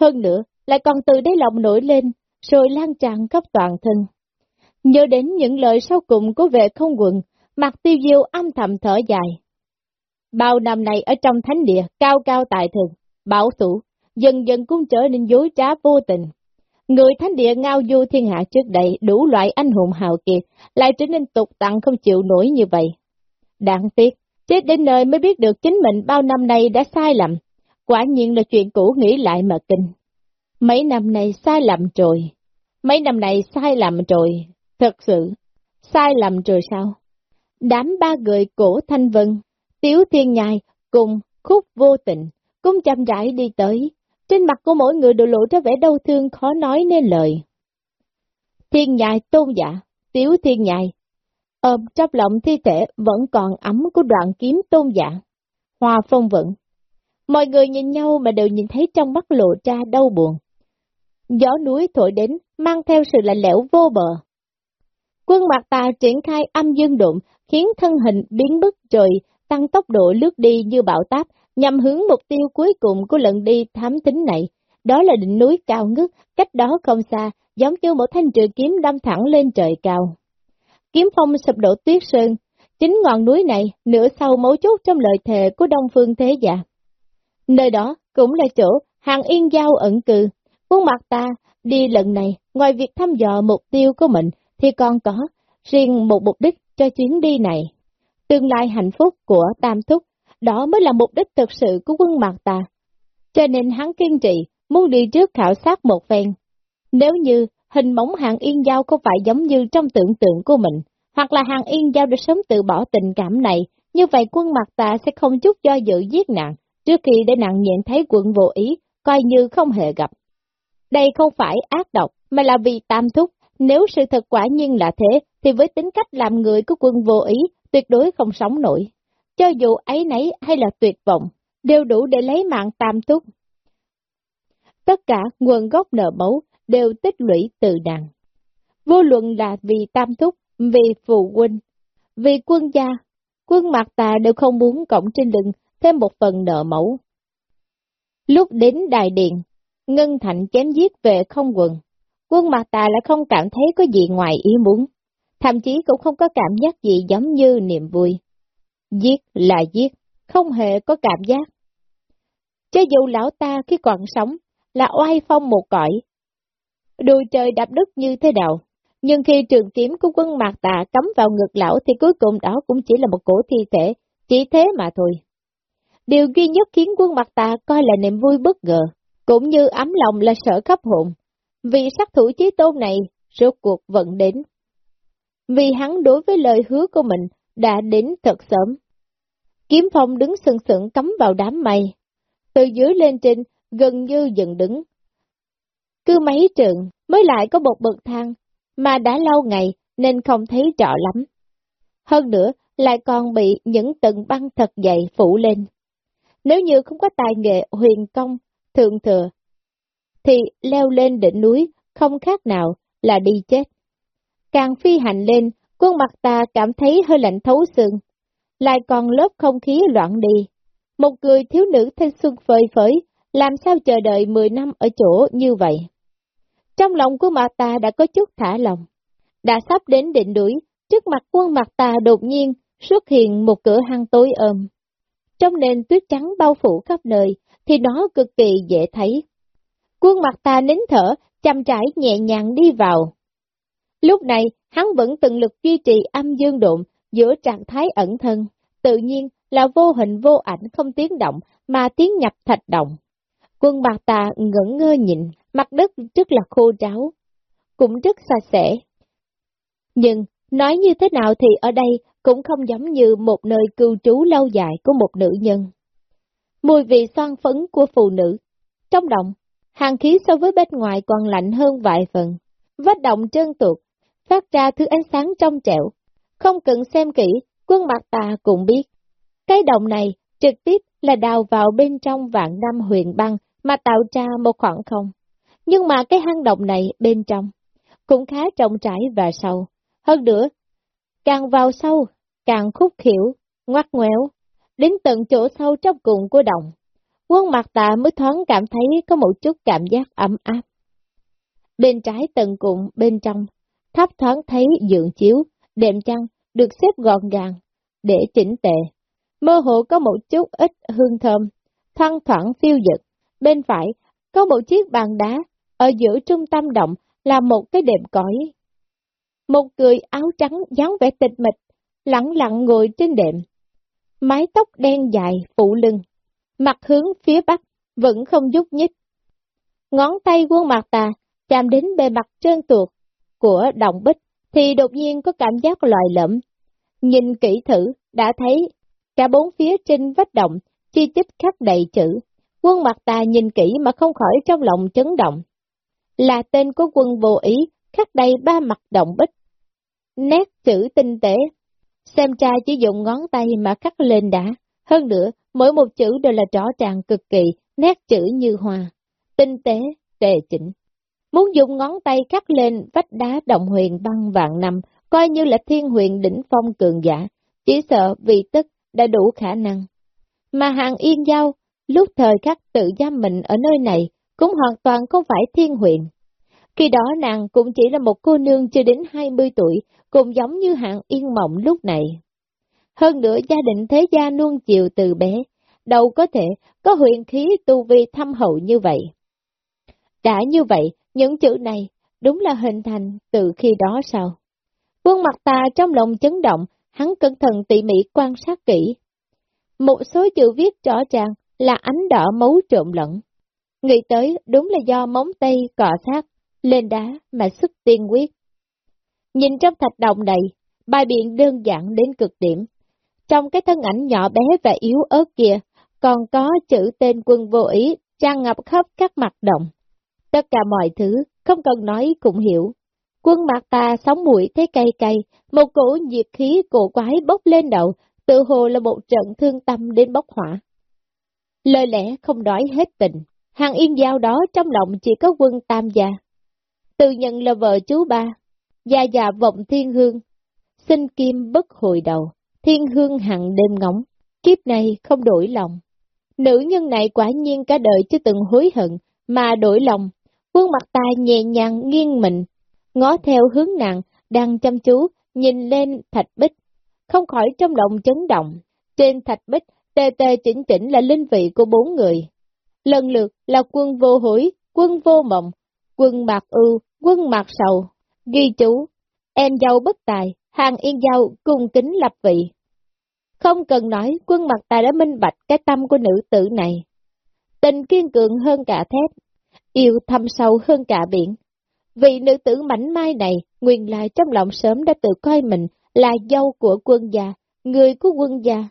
Hơn nữa, lại còn từ đáy lòng nổi lên, rồi lan tràn khắp toàn thân. Nhớ đến những lời sau cùng của vệ không quần, mặt tiêu diêu âm thầm thở dài. Bao năm này ở trong thánh địa, cao cao tại thường, bảo thủ, dần dần cũng trở nên dối trá vô tình. Người thánh địa ngao du thiên hạ trước đây đủ loại anh hùng hào kiệt, lại trở nên tục tặng không chịu nổi như vậy. Đáng tiếc, chết đến nơi mới biết được chính mình bao năm nay đã sai lầm. Quả nhiên là chuyện cũ nghĩ lại mà kinh. Mấy năm này sai lầm rồi. Mấy năm này sai lầm rồi. Thật sự, sai lầm rồi sao? Đám ba người cổ thanh vân, tiếu thiên nhai cùng khúc vô tình, cũng chậm rãi đi tới. Trên mặt của mỗi người đều lộ ra vẻ đau thương khó nói nên lời. Thiên nhai tôn giả, tiếu thiên nhai, ôm trong lòng thi thể vẫn còn ấm của đoạn kiếm tôn giả. hòa phong vận. Mọi người nhìn nhau mà đều nhìn thấy trong mắt lộ ra đau buồn. Gió núi thổi đến, mang theo sự lạnh lẽo vô bờ. Quân mặt tà triển khai âm dương đụng, khiến thân hình biến bức trời tăng tốc độ lướt đi như bão táp, nhằm hướng mục tiêu cuối cùng của lần đi thám tính này. Đó là đỉnh núi cao ngất, cách đó không xa, giống như một thanh trường kiếm đâm thẳng lên trời cao. Kiếm phong sụp đổ tuyết sơn, chính ngọn núi này nửa sau mấu chốt trong lời thề của Đông Phương Thế Giả. Nơi đó cũng là chỗ hàng yên giao ẩn cư. khuôn mặt ta đi lần này, ngoài việc thăm dò mục tiêu của mình, thì còn có riêng một mục đích cho chuyến đi này. tương lai hạnh phúc của Tam Thúc, đó mới là mục đích thực sự của quân mặt Tà. Cho nên hắn kiên trì, muốn đi trước khảo sát một phen. Nếu như hình móng hàng yên giao không phải giống như trong tưởng tượng của mình, hoặc là hàng yên giao đã sớm từ bỏ tình cảm này, như vậy quân mặt Tà sẽ không chút do dự giết nạn, trước khi để nạn nhận thấy quân vô ý, coi như không hề gặp. Đây không phải ác độc, mà là vì tam thúc, nếu sự thật quả nhiên là thế, thì với tính cách làm người của quân vô ý, tuyệt đối không sống nổi. Cho dù ấy nấy hay là tuyệt vọng, đều đủ để lấy mạng tam thúc. Tất cả nguồn gốc nợ máu đều tích lũy từ nàng. Vô luận là vì tam thúc, vì phụ huynh, vì quân gia, quân mặt tà đều không muốn cộng trên lưng thêm một phần nợ mẫu. Lúc đến đài điện, Ngân Thạnh chém giết về không quần, quân mặt tà lại không cảm thấy có gì ngoài ý muốn, thậm chí cũng không có cảm giác gì giống như niềm vui. Giết là giết, không hề có cảm giác. Cho dù lão ta khi còn sống là oai phong một cõi, đùi trời đạp đất như thế nào, nhưng khi trường kiếm của quân mạc tà cắm vào ngực lão thì cuối cùng đó cũng chỉ là một cổ thi thể, chỉ thế mà thôi. Điều duy nhất khiến quân mặt tà coi là niềm vui bất ngờ, cũng như ấm lòng là sợ khắp hồn, vì sát thủ chí tôn này rốt cuộc vẫn đến. Vì hắn đối với lời hứa của mình đã đến thật sớm. Kiếm phong đứng sừng sững cắm vào đám mây, từ dưới lên trên gần như dựng đứng. Cứ mấy trường mới lại có một bậc thang, mà đã lâu ngày nên không thấy rõ lắm. Hơn nữa, lại còn bị những tầng băng thật dày phủ lên. Nếu như không có tài nghệ huyền công, thượng thừa, thì leo lên đỉnh núi không khác nào là đi chết. Càng phi hành lên, quân mặt ta cảm thấy hơi lạnh thấu xương, lại còn lớp không khí loạn đi. Một người thiếu nữ thanh xuân phơi phới, làm sao chờ đợi 10 năm ở chỗ như vậy? Trong lòng của mặt ta đã có chút thả lòng. Đã sắp đến định đuổi, trước mặt quân mặt ta đột nhiên xuất hiện một cửa hang tối ôm. Trong nền tuyết trắng bao phủ khắp nơi, thì nó cực kỳ dễ thấy. Quân mặt ta nín thở, chăm trải nhẹ nhàng đi vào. Lúc này, hắn vẫn từng lực duy trì âm dương độn giữa trạng thái ẩn thân, tự nhiên là vô hình vô ảnh không tiếng động mà tiếng nhập thạch động. Quân bạc tà ngẩn ngơ nhìn, mặt đất rất là khô ráo, cũng rất sạch sẽ. Nhưng, nói như thế nào thì ở đây cũng không giống như một nơi cư trú lâu dài của một nữ nhân. Mùi vị xoan phấn của phụ nữ. Trong động, hàng khí so với bên ngoài còn lạnh hơn vài phần. Vết động trơn tuột, phát ra thứ ánh sáng trong trẻo. Không cần xem kỹ, quân mặt tà cũng biết. Cái động này trực tiếp là đào vào bên trong vạn năm huyền băng mà tạo ra một khoảng không. Nhưng mà cái hang động này bên trong cũng khá rộng trải và sâu. Hơn nữa, càng vào sâu, càng khúc khỉu, ngoắt ngoéo, đến tận chỗ sâu trong cùng của đồng. Quân mặt tạ mới thoáng cảm thấy có một chút cảm giác ấm áp. Bên trái tận cùng bên trong, thấp thoáng thấy giường chiếu, đệm chăn, được xếp gọn gàng, để chỉnh tệ. Mơ hồ có một chút ít hương thơm, thoang thoảng phiêu dật. Bên phải, có một chiếc bàn đá, ở giữa trung tâm động là một cái đệm cõi. Một người áo trắng dáng vẻ tịch mịch, lặng lặng ngồi trên đệm. Mái tóc đen dài phụ lưng, mặt hướng phía bắc, vẫn không nhúc nhích. Ngón tay quân mặt tà chạm đến bề mặt trơn tuột của động bích, thì đột nhiên có cảm giác loài lẫm. Nhìn kỹ thử, đã thấy cả bốn phía trên vách động, chi chích khắc đầy chữ. Quân mặt tà nhìn kỹ mà không khỏi trong lòng chấn động. Là tên của quân vô ý, khắc đầy ba mặt động bích. Nét chữ tinh tế, xem ra chỉ dùng ngón tay mà khắc lên đã. Hơn nữa, mỗi một chữ đều là rõ ràng cực kỳ, nét chữ như hoa, tinh tế, tề chỉnh. Muốn dùng ngón tay cắt lên vách đá động huyền băng vạn năm, coi như là thiên huyền đỉnh phong cường giả, chỉ sợ vì tức đã đủ khả năng. Mà hàng yên giao, lúc thời khắc tự giam mình ở nơi này, cũng hoàn toàn không phải thiên huyền. Khi đó nàng cũng chỉ là một cô nương chưa đến 20 tuổi, cũng giống như hạng yên mộng lúc này. Hơn nữa gia đình thế gia nuông chiều từ bé, đâu có thể có huyền khí tu vi thâm hậu như vậy. Đã như vậy, những chữ này đúng là hình thành từ khi đó sao? Quân mặt ta trong lòng chấn động, hắn cẩn thận tỉ mỉ quan sát kỹ. Một số chữ viết rõ ràng là ánh đỏ máu trộn lẫn. Nghĩ tới đúng là do móng tay cọ sát lên đá mà sức tiên quyết. Nhìn trong thạch đồng này, bài biện đơn giản đến cực điểm. Trong cái thân ảnh nhỏ bé và yếu ớt kia, còn có chữ tên quân vô ý tràn ngập khắp các mặt động. Tất cả mọi thứ, không cần nói cũng hiểu. Quân mặt ta sóng mũi thấy cay cay, một cổ nhiệt khí cổ quái bốc lên đầu, tự hồ là một trận thương tâm đến bốc hỏa. Lời lẽ không nói hết tình, hàng yên giao đó trong lòng chỉ có quân tam gia. Tự nhận là vợ chú ba, gia già vọng thiên hương, sinh kim bất hồi đầu, thiên hương hằng đêm ngóng, kiếp này không đổi lòng. Nữ nhân này quả nhiên cả đời chưa từng hối hận, mà đổi lòng. Quân mặt ta nhẹ nhàng nghiêng mình, ngó theo hướng nàng, đang chăm chú, nhìn lên thạch bích. Không khỏi trong lòng chấn động, trên thạch bích, tê tê chỉnh chỉnh là linh vị của bốn người. Lần lượt là quân vô hủy, quân vô mộng, quân mạc ưu, quân mạc sầu, ghi chú, em dâu bất tài, hàng yên dâu cung kính lập vị. Không cần nói, quân mặt tài đã minh bạch cái tâm của nữ tử này. Tình kiên cường hơn cả thép, yêu thâm sâu hơn cả biển. Vị nữ tử mảnh mai này, nguyên lai trong lòng sớm đã tự coi mình là dâu của quân gia, người của quân gia.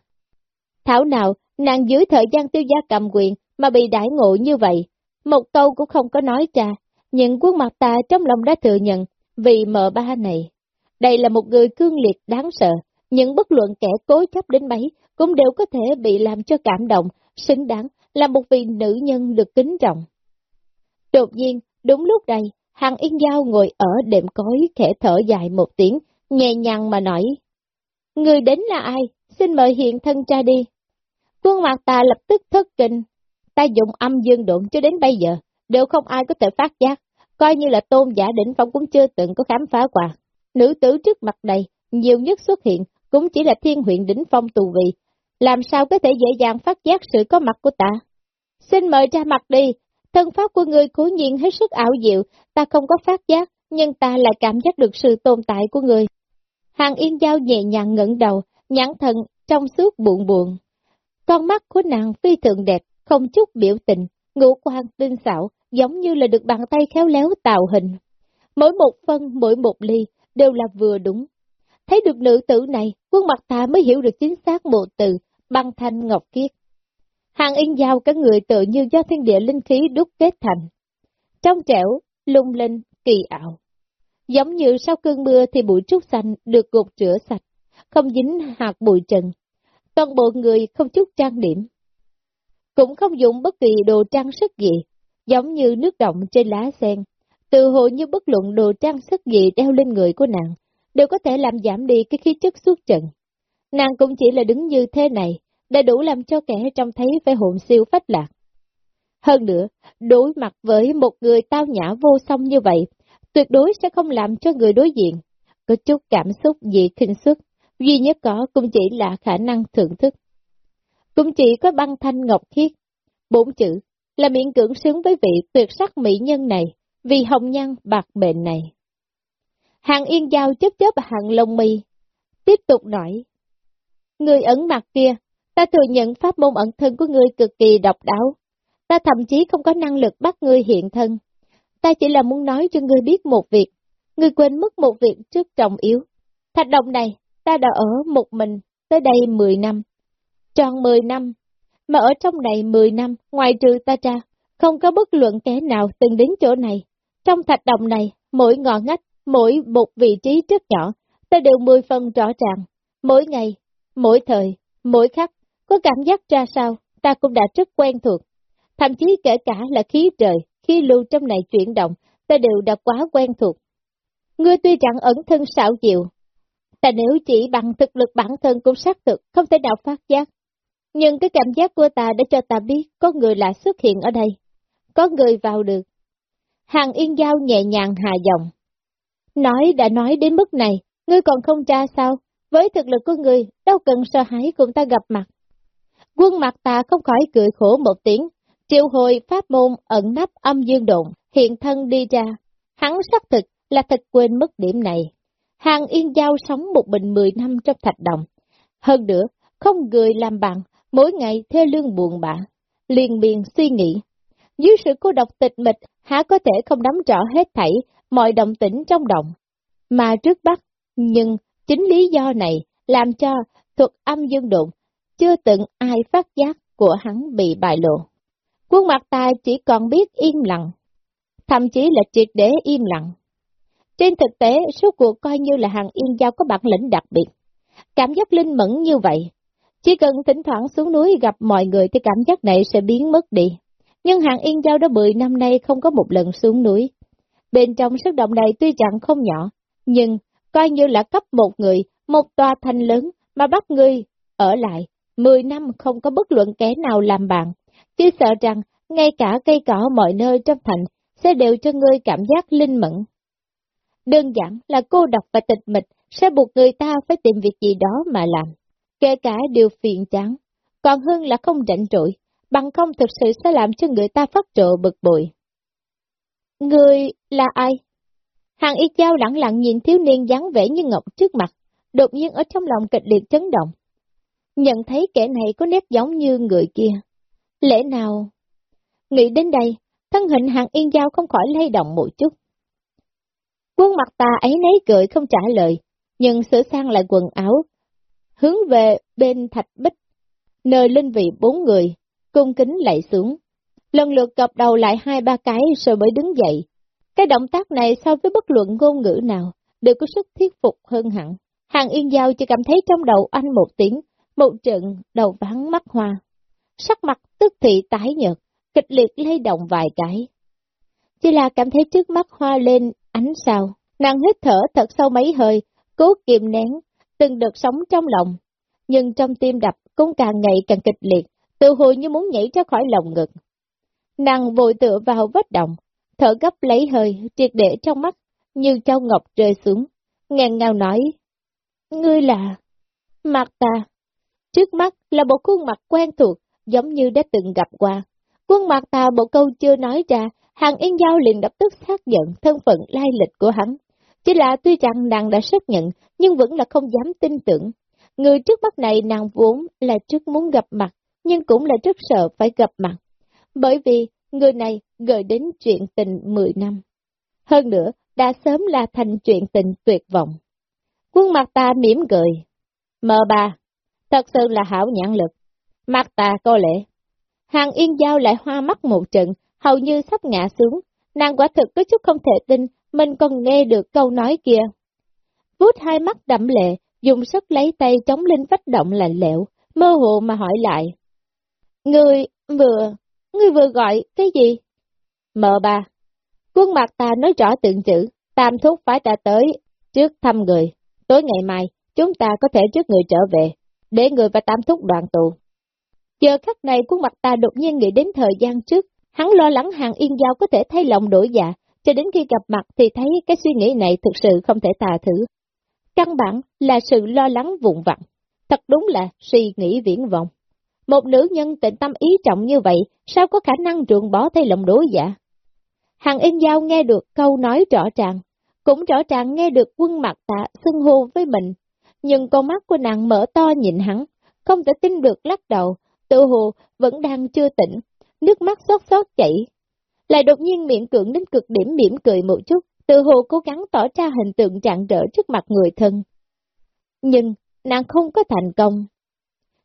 Thảo nào, nàng dưới thời gian tiêu gia cầm quyền mà bị đãi ngộ như vậy, một câu cũng không có nói ra, nhưng quân mặt ta trong lòng đã thừa nhận, vì mợ ba này. Đây là một người cương liệt đáng sợ, những bất luận kẻ cố chấp đến mấy cũng đều có thể bị làm cho cảm động, xứng đáng là một vị nữ nhân được kính trọng. Đột nhiên, đúng lúc này, Hàng Yên Giao ngồi ở đệm cối khẽ thở dài một tiếng, nhẹ nhàng mà nói. Người đến là ai? Xin mời hiện thân cha đi. Quân mặt ta lập tức thất kinh. Ta dùng âm dương độn cho đến bây giờ, đều không ai có thể phát giác, coi như là tôn giả đỉnh phong cũng chưa từng có khám phá qua. Nữ tử trước mặt đây, nhiều nhất xuất hiện, cũng chỉ là thiên huyện đỉnh phong tù vị, làm sao có thể dễ dàng phát giác sự có mặt của ta. Xin mời ra mặt đi, thân pháp của người cố nhiên hết sức ảo diệu, ta không có phát giác, nhưng ta lại cảm giác được sự tồn tại của người. Hàng Yên Giao nhẹ nhàng ngẩng đầu, nhãn thần trong suốt buồn buồn. Con mắt của nàng phi thường đẹp, không chút biểu tình, ngũ quan tinh xảo, giống như là được bàn tay khéo léo tạo hình. Mỗi một phân, mỗi một ly, đều là vừa đúng. Thấy được nữ tử này, quân mặt ta mới hiểu được chính xác bộ từ, băng thanh ngọc kiết. Hàng in giao các người tự như do thiên địa linh khí đúc kết thành. Trong trẻo, lung linh, kỳ ảo. Giống như sau cơn mưa thì bụi trúc xanh được gột rửa sạch, không dính hạt bụi trần. Toàn bộ người không chút trang điểm. Cũng không dùng bất kỳ đồ trang sức gì, giống như nước động trên lá sen. Từ hồ như bất luận đồ trang sức gì đeo lên người của nàng, đều có thể làm giảm đi cái khí chất suốt trận. Nàng cũng chỉ là đứng như thế này, đã đủ làm cho kẻ trông thấy phải hồn siêu phách lạc. Hơn nữa, đối mặt với một người tao nhã vô song như vậy, tuyệt đối sẽ không làm cho người đối diện có chút cảm xúc gì khinh xuất. duy nhất có cũng chỉ là khả năng thưởng thức. Cũng chỉ có băng thanh ngọc khiết, bốn chữ là miễn cưỡng xứng với vị tuyệt sắc mỹ nhân này, vì hồng nhân bạc mệnh này. Hàng yên giao chớp chớp hàng lông mi, tiếp tục nói. Người ẩn mặt kia, ta thừa nhận pháp môn ẩn thân của ngươi cực kỳ độc đáo. Ta thậm chí không có năng lực bắt ngươi hiện thân. Ta chỉ là muốn nói cho ngươi biết một việc. Ngươi quên mất một việc trước trọng yếu. Thạch động này, ta đã ở một mình tới đây 10 năm. Tròn 10 năm. Mà ở trong này 10 năm, ngoài trừ ta ra, không có bất luận kẻ nào từng đến chỗ này. Trong thạch động này, mỗi ngọn ngách, mỗi một vị trí rất nhỏ, ta đều mười phần rõ ràng. Mỗi ngày, mỗi thời, mỗi khắc, có cảm giác ra sao, ta cũng đã rất quen thuộc. Thậm chí kể cả là khí trời, khí lưu trong này chuyển động, ta đều đã quá quen thuộc. Ngươi tuy chẳng ẩn thân xảo diệu, ta nếu chỉ bằng thực lực bản thân cũng xác thực, không thể nào phát giác. Nhưng cái cảm giác của ta đã cho ta biết có người lạ xuất hiện ở đây. Có người vào được. Hàng yên giao nhẹ nhàng hà giọng. Nói đã nói đến mức này, ngươi còn không tra sao? Với thực lực của ngươi, đâu cần sợ hãi cùng ta gặp mặt. Quân mặt ta không khỏi cười khổ một tiếng, triệu hồi pháp môn ẩn nắp âm dương độn, hiện thân đi ra. Hắn xác thực là thật quên mất điểm này. Hàng Yên Giao sống một mình 10 năm trong thạch đồng. Hơn nữa, không người làm bạn, mỗi ngày thê lương buồn bã, liền miên suy nghĩ. Dưới sự cô độc tịch mịch, há có thể không nắm rõ hết thảy mọi động tĩnh trong động, mà trước bắt. Nhưng chính lý do này làm cho thuật âm dương đụng, chưa từng ai phát giác của hắn bị bại lộ. Quân mặt ta chỉ còn biết im lặng, thậm chí là triệt để im lặng. Trên thực tế, số cuộc coi như là hàng yên giao có bản lĩnh đặc biệt. Cảm giác linh mẫn như vậy, chỉ cần thỉnh thoảng xuống núi gặp mọi người thì cảm giác này sẽ biến mất đi. Nhưng hàng yên giao đã 10 năm nay không có một lần xuống núi. Bên trong sức động này tuy chẳng không nhỏ, nhưng coi như là cấp một người, một tòa thành lớn mà bắt người ở lại, 10 năm không có bất luận kẻ nào làm bạn. chứ sợ rằng, ngay cả cây cỏ mọi nơi trong thành sẽ đều cho ngươi cảm giác linh mẫn. Đơn giản là cô độc và tịch mịch sẽ buộc người ta phải tìm việc gì đó mà làm, kể cả điều phiền chán, còn hơn là không rảnh rỗi, bằng không thực sự sẽ làm cho người ta phát trộ bực bội. Người là ai? Hàng y giao lặng lặng nhìn thiếu niên dáng vẻ như ngọc trước mặt, đột nhiên ở trong lòng kịch liệt chấn động. Nhận thấy kẻ này có nét giống như người kia. Lẽ nào? Nghĩ đến đây, thân hình hàng yên giao không khỏi lay động một chút. Quân mặt ta ấy nấy cười không trả lời, nhưng sửa sang lại quần áo, hướng về bên thạch bích, nơi linh vị bốn người, cung kính lạy xuống. Lần lượt cập đầu lại hai ba cái rồi mới đứng dậy. Cái động tác này so với bất luận ngôn ngữ nào, đều có sức thuyết phục hơn hẳn. Hàng Yên Giao chỉ cảm thấy trong đầu anh một tiếng, một trận đầu vắng mắt hoa. Sắc mặt tức thị tái nhợt, kịch liệt lay động vài cái. Chỉ là cảm thấy trước mắt hoa lên ánh sao, nàng hít thở thật sâu mấy hơi, cố kiềm nén, từng đợt sống trong lòng. Nhưng trong tim đập cũng càng ngày càng kịch liệt, tự hồi như muốn nhảy ra khỏi lòng ngực. Nàng vội tựa vào vết động, thở gấp lấy hơi, triệt để trong mắt, như châu ngọc rơi xuống, ngàn ngào nói, Ngươi là... Mặt ta. Trước mắt là một khuôn mặt quen thuộc, giống như đã từng gặp qua. Quân mặt ta một câu chưa nói ra, hàng yên giao liền lập tức xác nhận thân phận lai lịch của hắn. Chỉ là tuy rằng nàng đã xác nhận, nhưng vẫn là không dám tin tưởng. Người trước mắt này nàng vốn là trước muốn gặp mặt, nhưng cũng là rất sợ phải gặp mặt. Bởi vì người này gợi đến chuyện tình 10 năm. Hơn nữa, đã sớm là thành chuyện tình tuyệt vọng. Quân mặt ta mỉm cười. Mờ bà, thật sự là hảo nhãn lực. Mặt ta có lệ, Hàng yên giao lại hoa mắt một trận, hầu như sắp ngã xuống. Nàng quả thực có chút không thể tin, mình còn nghe được câu nói kia. Vút hai mắt đậm lệ, dùng sức lấy tay chống lên vách động lạnh lẽo, mơ hồ mà hỏi lại. Người vừa, người vừa gọi cái gì? Mờ bà. Quân mặt ta nói rõ tượng chữ, tam thúc phải ta tới, trước thăm người. Tối ngày mai, chúng ta có thể trước người trở về, để người và tam thúc đoàn tụ. Giờ khắc này khuôn mặt ta đột nhiên nghĩ đến thời gian trước, hắn lo lắng hàng yên giao có thể thay lòng đổi dạ, cho đến khi gặp mặt thì thấy cái suy nghĩ này thực sự không thể tà thử. Căn bản là sự lo lắng vụn vặt, thật đúng là suy nghĩ viễn vọng. Một nữ nhân tịnh tâm ý trọng như vậy, sao có khả năng ruộng bỏ thay lòng đối dạ? Hàng Yên Giao nghe được câu nói rõ ràng, cũng rõ ràng nghe được quân mặt tạ xưng hô với mình, nhưng con mắt của nàng mở to nhìn hắn, không thể tin được lắc đầu, tự hồ vẫn đang chưa tỉnh, nước mắt xót xót chảy. Lại đột nhiên miệng cưỡng đến cực điểm mỉm cười một chút, tự hồ cố gắng tỏ ra hình tượng trạng trở trước mặt người thân. Nhưng, nàng không có thành công.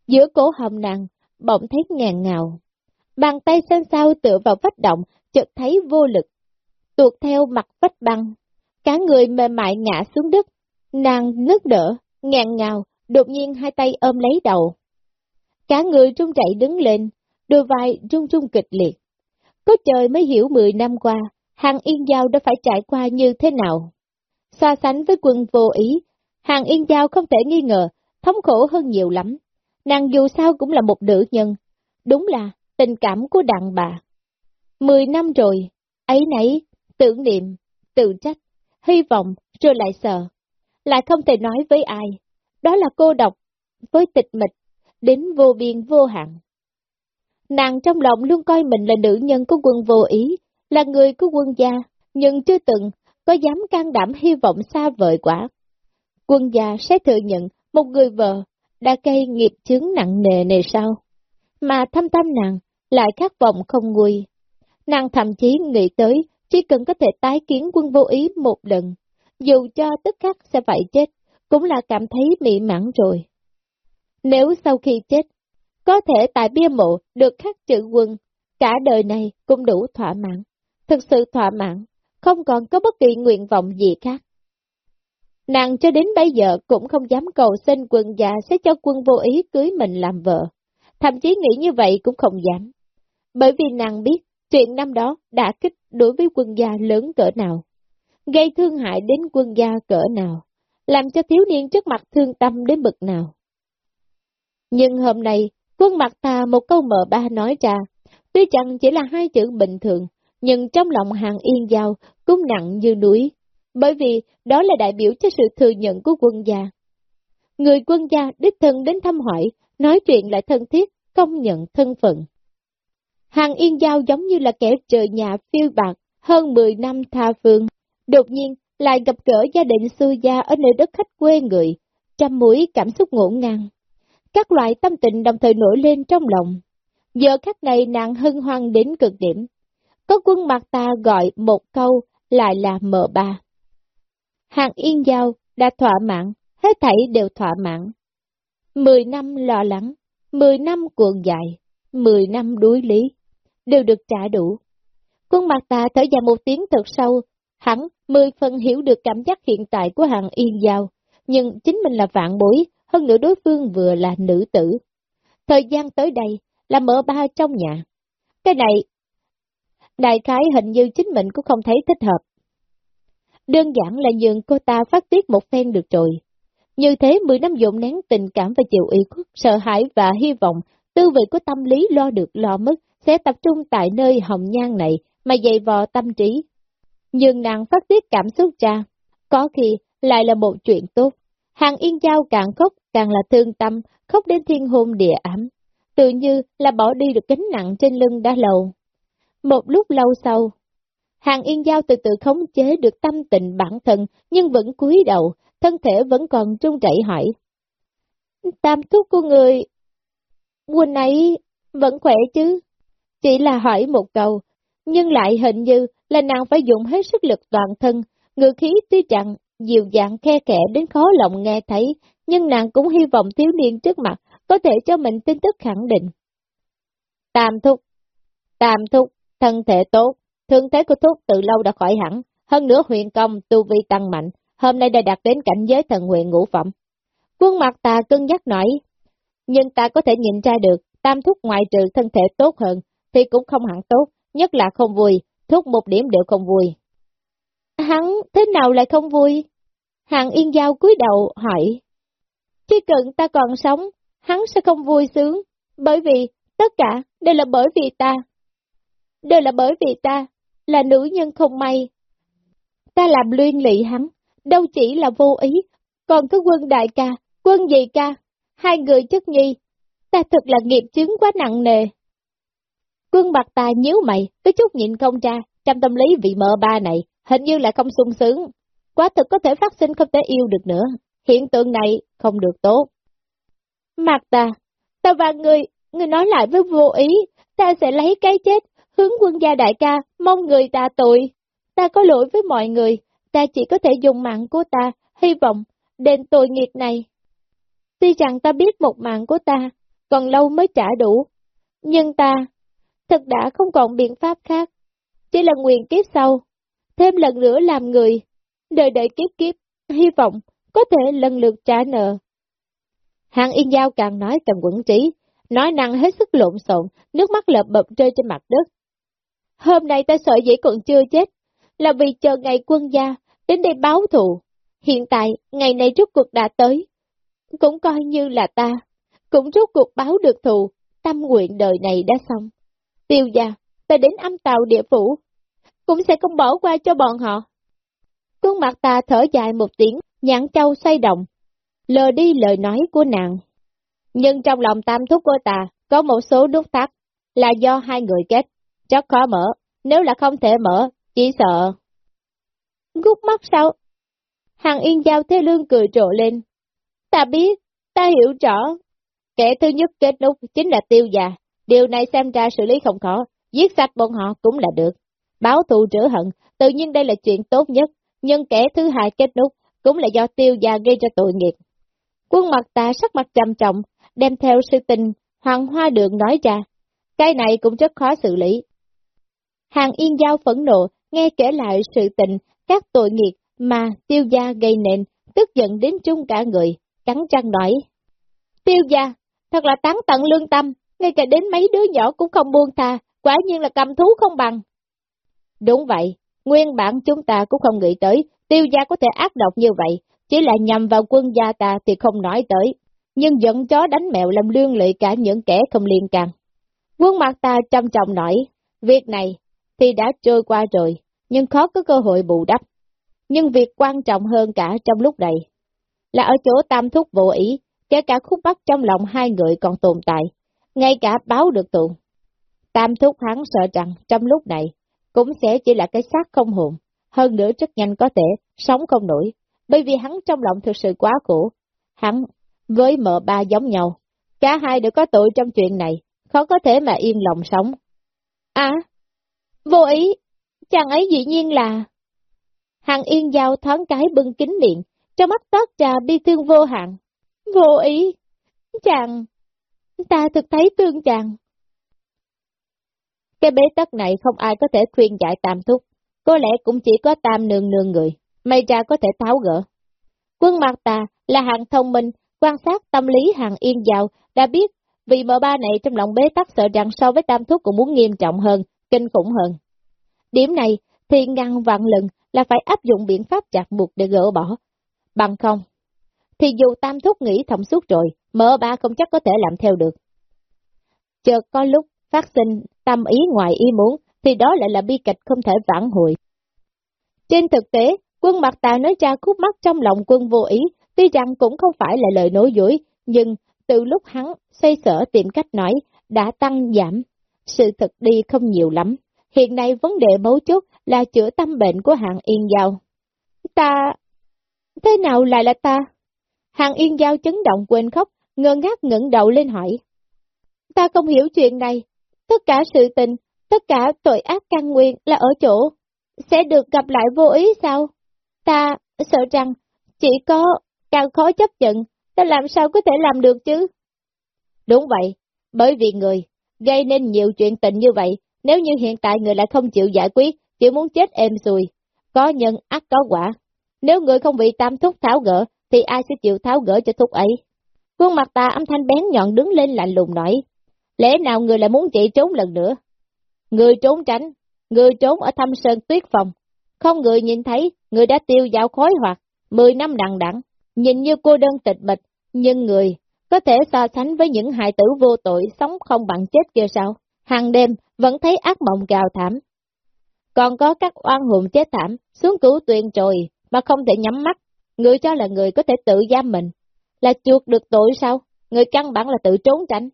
Giữa cổ hồng nàng, bỗng thấy ngàn ngào. Bàn tay xanh sao tựa vào vách động, chợt thấy vô lực. Tuột theo mặt vách băng, Cả người mềm mại ngã xuống đất, nàng nức đỡ, ngàn ngào, đột nhiên hai tay ôm lấy đầu. Cả người trung chạy đứng lên, đôi vai rung rung kịch liệt. Có trời mới hiểu 10 năm qua, hàng yên giao đã phải trải qua như thế nào. So sánh với quân vô ý, hàng yên giao không thể nghi ngờ, thống khổ hơn nhiều lắm. Nàng dù sao cũng là một nữ nhân, đúng là tình cảm của đàn bà. Mười năm rồi, ấy nấy, tưởng niệm, tự trách, hy vọng rồi lại sợ, lại không thể nói với ai. Đó là cô độc, với tịch mịch, đến vô biên vô hạn. Nàng trong lòng luôn coi mình là nữ nhân của quân vô ý, là người của quân gia, nhưng chưa từng có dám can đảm hy vọng xa vời quả. quân gia sẽ thừa nhận một người vợ đã gây nghiệp chứng nặng nề này sao? Mà thâm tâm nàng lại khát vọng không nguôi. Nàng thậm chí nghĩ tới chỉ cần có thể tái kiến quân vô ý một lần, dù cho tức khắc sẽ phải chết, cũng là cảm thấy mỹ mãn rồi. Nếu sau khi chết, có thể tại bia mộ được khắc chữ quân, cả đời này cũng đủ thỏa mãn, thực sự thỏa mãn, không còn có bất kỳ nguyện vọng gì khác. Nàng cho đến bây giờ cũng không dám cầu xin quân già sẽ cho quân vô ý cưới mình làm vợ, thậm chí nghĩ như vậy cũng không dám. Bởi vì nàng biết chuyện năm đó đã kích đối với quân gia lớn cỡ nào, gây thương hại đến quân gia cỡ nào, làm cho thiếu niên trước mặt thương tâm đến bực nào. Nhưng hôm nay, quân mặt ta một câu mờ ba nói ra, tuy chẳng chỉ là hai chữ bình thường, nhưng trong lòng hàng yên giao cũng nặng như núi, bởi vì đó là đại biểu cho sự thừa nhận của quân gia. Người quân gia đích thân đến thăm hỏi, nói chuyện lại thân thiết, công nhận thân phận. Hàng yên giao giống như là kẻ trời nhà phiêu bạc hơn 10 năm tha phương, đột nhiên lại gặp gỡ gia đình sư gia ở nơi đất khách quê người, trăm mũi cảm xúc ngổn ngang. Các loại tâm tình đồng thời nổi lên trong lòng. Giờ khắc này nàng hân hoan đến cực điểm. Có quân mặt ta gọi một câu lại là mờ ba. Hàng yên giao đã thỏa mãn, hết thảy đều thỏa mãn. Mười năm lo lắng, mười năm cuồng dại, mười năm đuối lý, đều được trả đủ. Quân mặt ta thở dài một tiếng thật sâu, hắn mười phần hiểu được cảm giác hiện tại của hàng yên giao, nhưng chính mình là vạn bối, hơn nữa đối phương vừa là nữ tử. Thời gian tới đây là mở ba trong nhà. Cái này, đại khái hình như chính mình cũng không thấy thích hợp. Đơn giản là nhường cô ta phát tiết một phen được rồi. Như thế 10 năm dụng nén tình cảm và chịu ủy khuất, sợ hãi và hy vọng tư vị của tâm lý lo được lo mất sẽ tập trung tại nơi hồng nhan này mà dày vò tâm trí. Nhưng nàng phát tiết cảm xúc ra, có khi lại là một chuyện tốt. Hàng yên giao càng khóc càng là thương tâm, khóc đến thiên hôn địa ám, tự như là bỏ đi được gánh nặng trên lưng đã lâu. Một lúc lâu sau, hàng yên giao từ từ khống chế được tâm tình bản thân nhưng vẫn cúi đầu, thân thể vẫn còn trung chảy hỏi. Tam thúc của người, quỳnh ấy vẫn khỏe chứ? Chỉ là hỏi một câu, nhưng lại hình như là nàng phải dùng hết sức lực toàn thân, ngựa khí tuy chẳng dịu dàng khe kẽ đến khó lòng nghe thấy, nhưng nàng cũng hy vọng thiếu niên trước mặt có thể cho mình tin tức khẳng định. Tam thúc, tam thúc, thân thể tốt, thương thế của thúc từ lâu đã khỏi hẳn, hơn nữa huyền công, tu vi tăng mạnh, hôm nay đã đạt đến cảnh giới thần nguyện ngũ phẩm. Quân mặt ta cân nhắc nói, nhưng ta có thể nhìn ra được, tam thúc ngoại trừ thân thể tốt hơn, thì cũng không hẳn tốt, nhất là không vui, thúc một điểm đều không vui. Hắn thế nào lại không vui? Hàng Yên Giao cúi đầu hỏi. Chỉ cần ta còn sống, hắn sẽ không vui sướng, bởi vì tất cả đều là bởi vì ta. Đều là bởi vì ta, là nữ nhân không may. Ta làm luyên lị hắn, đâu chỉ là vô ý, còn có quân đại ca, quân gì ca, hai người chất nhi, ta thật là nghiệp chứng quá nặng nề. Quân bạc ta nhíu mày, có chút nhịn không ra, trong tâm lý vị mợ ba này, hình như là không sung sướng. Quá thực có thể phát sinh không thể yêu được nữa, hiện tượng này không được tốt. Mạc ta, ta và người, người nói lại với vô ý, ta sẽ lấy cái chết, hướng quân gia đại ca, mong người ta tội. Ta có lỗi với mọi người, ta chỉ có thể dùng mạng của ta, hy vọng, đền tội nghiệp này. Tuy rằng ta biết một mạng của ta, còn lâu mới trả đủ, nhưng ta thật đã không còn biện pháp khác. Chỉ là nguyện kiếp sau, thêm lần nữa làm người, đời đợi kiếp kiếp, hy vọng có thể lần lượt trả nợ. Hàng Yên Giao càng nói càng quẩn trí, nói năng hết sức lộn xộn, nước mắt lợp bập rơi trên mặt đất. Hôm nay ta sợ dĩ còn chưa chết, là vì chờ ngày quân gia đến đây báo thù. Hiện tại, ngày này rốt cuộc đã tới. Cũng coi như là ta, cũng rốt cuộc báo được thù, tâm nguyện đời này đã xong. Tiêu gia, ta đến âm tàu địa phủ, cũng sẽ không bỏ qua cho bọn họ. Khuôn mặt ta thở dài một tiếng, nhãn trâu xoay động, lờ đi lời nói của nàng. Nhưng trong lòng tam thúc của ta, có một số nút thắt, là do hai người kết, rất khó mở, nếu là không thể mở, chỉ sợ. Gút mắt sao? Hàng Yên Giao thế lương cười trộ lên. Ta biết, ta hiểu rõ. Kẻ thứ nhất kết nút chính là tiêu già. Điều này xem ra xử lý không khó, giết sạch bọn họ cũng là được. Báo thù rửa hận, tự nhiên đây là chuyện tốt nhất, nhưng kẻ thứ hai kết nút cũng là do tiêu gia gây ra tội nghiệp. Quân mặt ta sắc mặt trầm trọng, đem theo sự tình, hoàng hoa đường nói ra. Cái này cũng rất khó xử lý. Hàng Yên Giao phẫn nộ, nghe kể lại sự tình, các tội nghiệp mà tiêu gia gây nên, tức giận đến chung cả người, cắn răng nói. Tiêu gia, thật là tán tận lương tâm, ngay cả đến mấy đứa nhỏ cũng không buông tha, quả nhiên là cầm thú không bằng. Đúng vậy, nguyên bản chúng ta cũng không nghĩ tới, tiêu gia có thể ác độc như vậy, chỉ là nhằm vào quân gia ta thì không nói tới, nhưng dẫn chó đánh mèo làm lương lệ cả những kẻ không liên can. Quân mặt ta trầm trọng nói, việc này thì đã trôi qua rồi, nhưng khó có cơ hội bù đắp. Nhưng việc quan trọng hơn cả trong lúc này, là ở chỗ tam thúc vô ý, kể cả khúc bắc trong lòng hai người còn tồn tại, ngay cả báo được tụng. Tam thúc hắn sợ rằng trong lúc này, cũng sẽ chỉ là cái xác không hồn, hơn nữa rất nhanh có thể sống không nổi, bởi vì hắn trong lòng thực sự quá khổ. Hắn với mợ ba giống nhau, cả hai đều có tội trong chuyện này, khó có thể mà yên lòng sống. À, vô ý, chàng ấy dĩ nhiên là... Hàng yên giao thoáng cái bưng kính miệng, trong mắt toát trà bi thương vô hạn. Vô ý, chàng, ta thực thấy tương chàng. Cái bế tắc này không ai có thể khuyên giải tam thúc, có lẽ cũng chỉ có tam nương nương người, may ra có thể tháo gỡ. Quân mặt ta là hàng thông minh, quan sát tâm lý hàng yên giàu, đã biết vì m ba này trong lòng bế tắc sợ rằng so với tam thúc cũng muốn nghiêm trọng hơn, kinh khủng hơn. Điểm này thì ngăn vạn lần là phải áp dụng biện pháp chặt buộc để gỡ bỏ. Bằng không, thì dù tam thúc nghĩ thông suốt rồi, mở ba không chắc có thể làm theo được. Chợt có lúc phát sinh tâm ý ngoài ý muốn, thì đó lại là bi kịch không thể vãn hồi. Trên thực tế, quân mặt tà nói ra khúc mắt trong lòng quân vô ý, tuy rằng cũng không phải là lời nói dối, nhưng từ lúc hắn xoay sở tìm cách nói, đã tăng giảm, sự thực đi không nhiều lắm. Hiện nay vấn đề mấu chốt là chữa tâm bệnh của hạng yên giao. Ta... Thế nào lại là ta? Hàng yên giao chấn động quên khóc, ngơ ngác ngẩng đầu lên hỏi. Ta không hiểu chuyện này, tất cả sự tình, tất cả tội ác căn nguyên là ở chỗ, sẽ được gặp lại vô ý sao? Ta sợ rằng chỉ có càng khó chấp nhận, ta làm sao có thể làm được chứ? Đúng vậy, bởi vì người gây nên nhiều chuyện tình như vậy, nếu như hiện tại người lại không chịu giải quyết, chỉ muốn chết êm xuôi, có nhân ác có quả. Nếu người không bị tam thúc tháo gỡ, thì ai sẽ chịu tháo gỡ cho thúc ấy? Khuôn mặt ta âm thanh bén nhọn đứng lên lạnh lùng nói, lẽ nào người lại muốn chạy trốn lần nữa? Người trốn tránh, người trốn ở thâm sơn tuyết phòng, không người nhìn thấy, người đã tiêu dạo khói hoặc mười năm đặng đặng, nhìn như cô đơn tịch mịch, nhưng người có thể so sánh với những hại tử vô tội sống không bằng chết kia sao? Hàng đêm vẫn thấy ác mộng gào thảm. Còn có các oan hồn chết thảm, xuống cứu tuyên trồi mà không thể nhắm mắt. Người cho là người có thể tự giam mình. Là chuột được tội sao? Người căn bản là tự trốn tránh.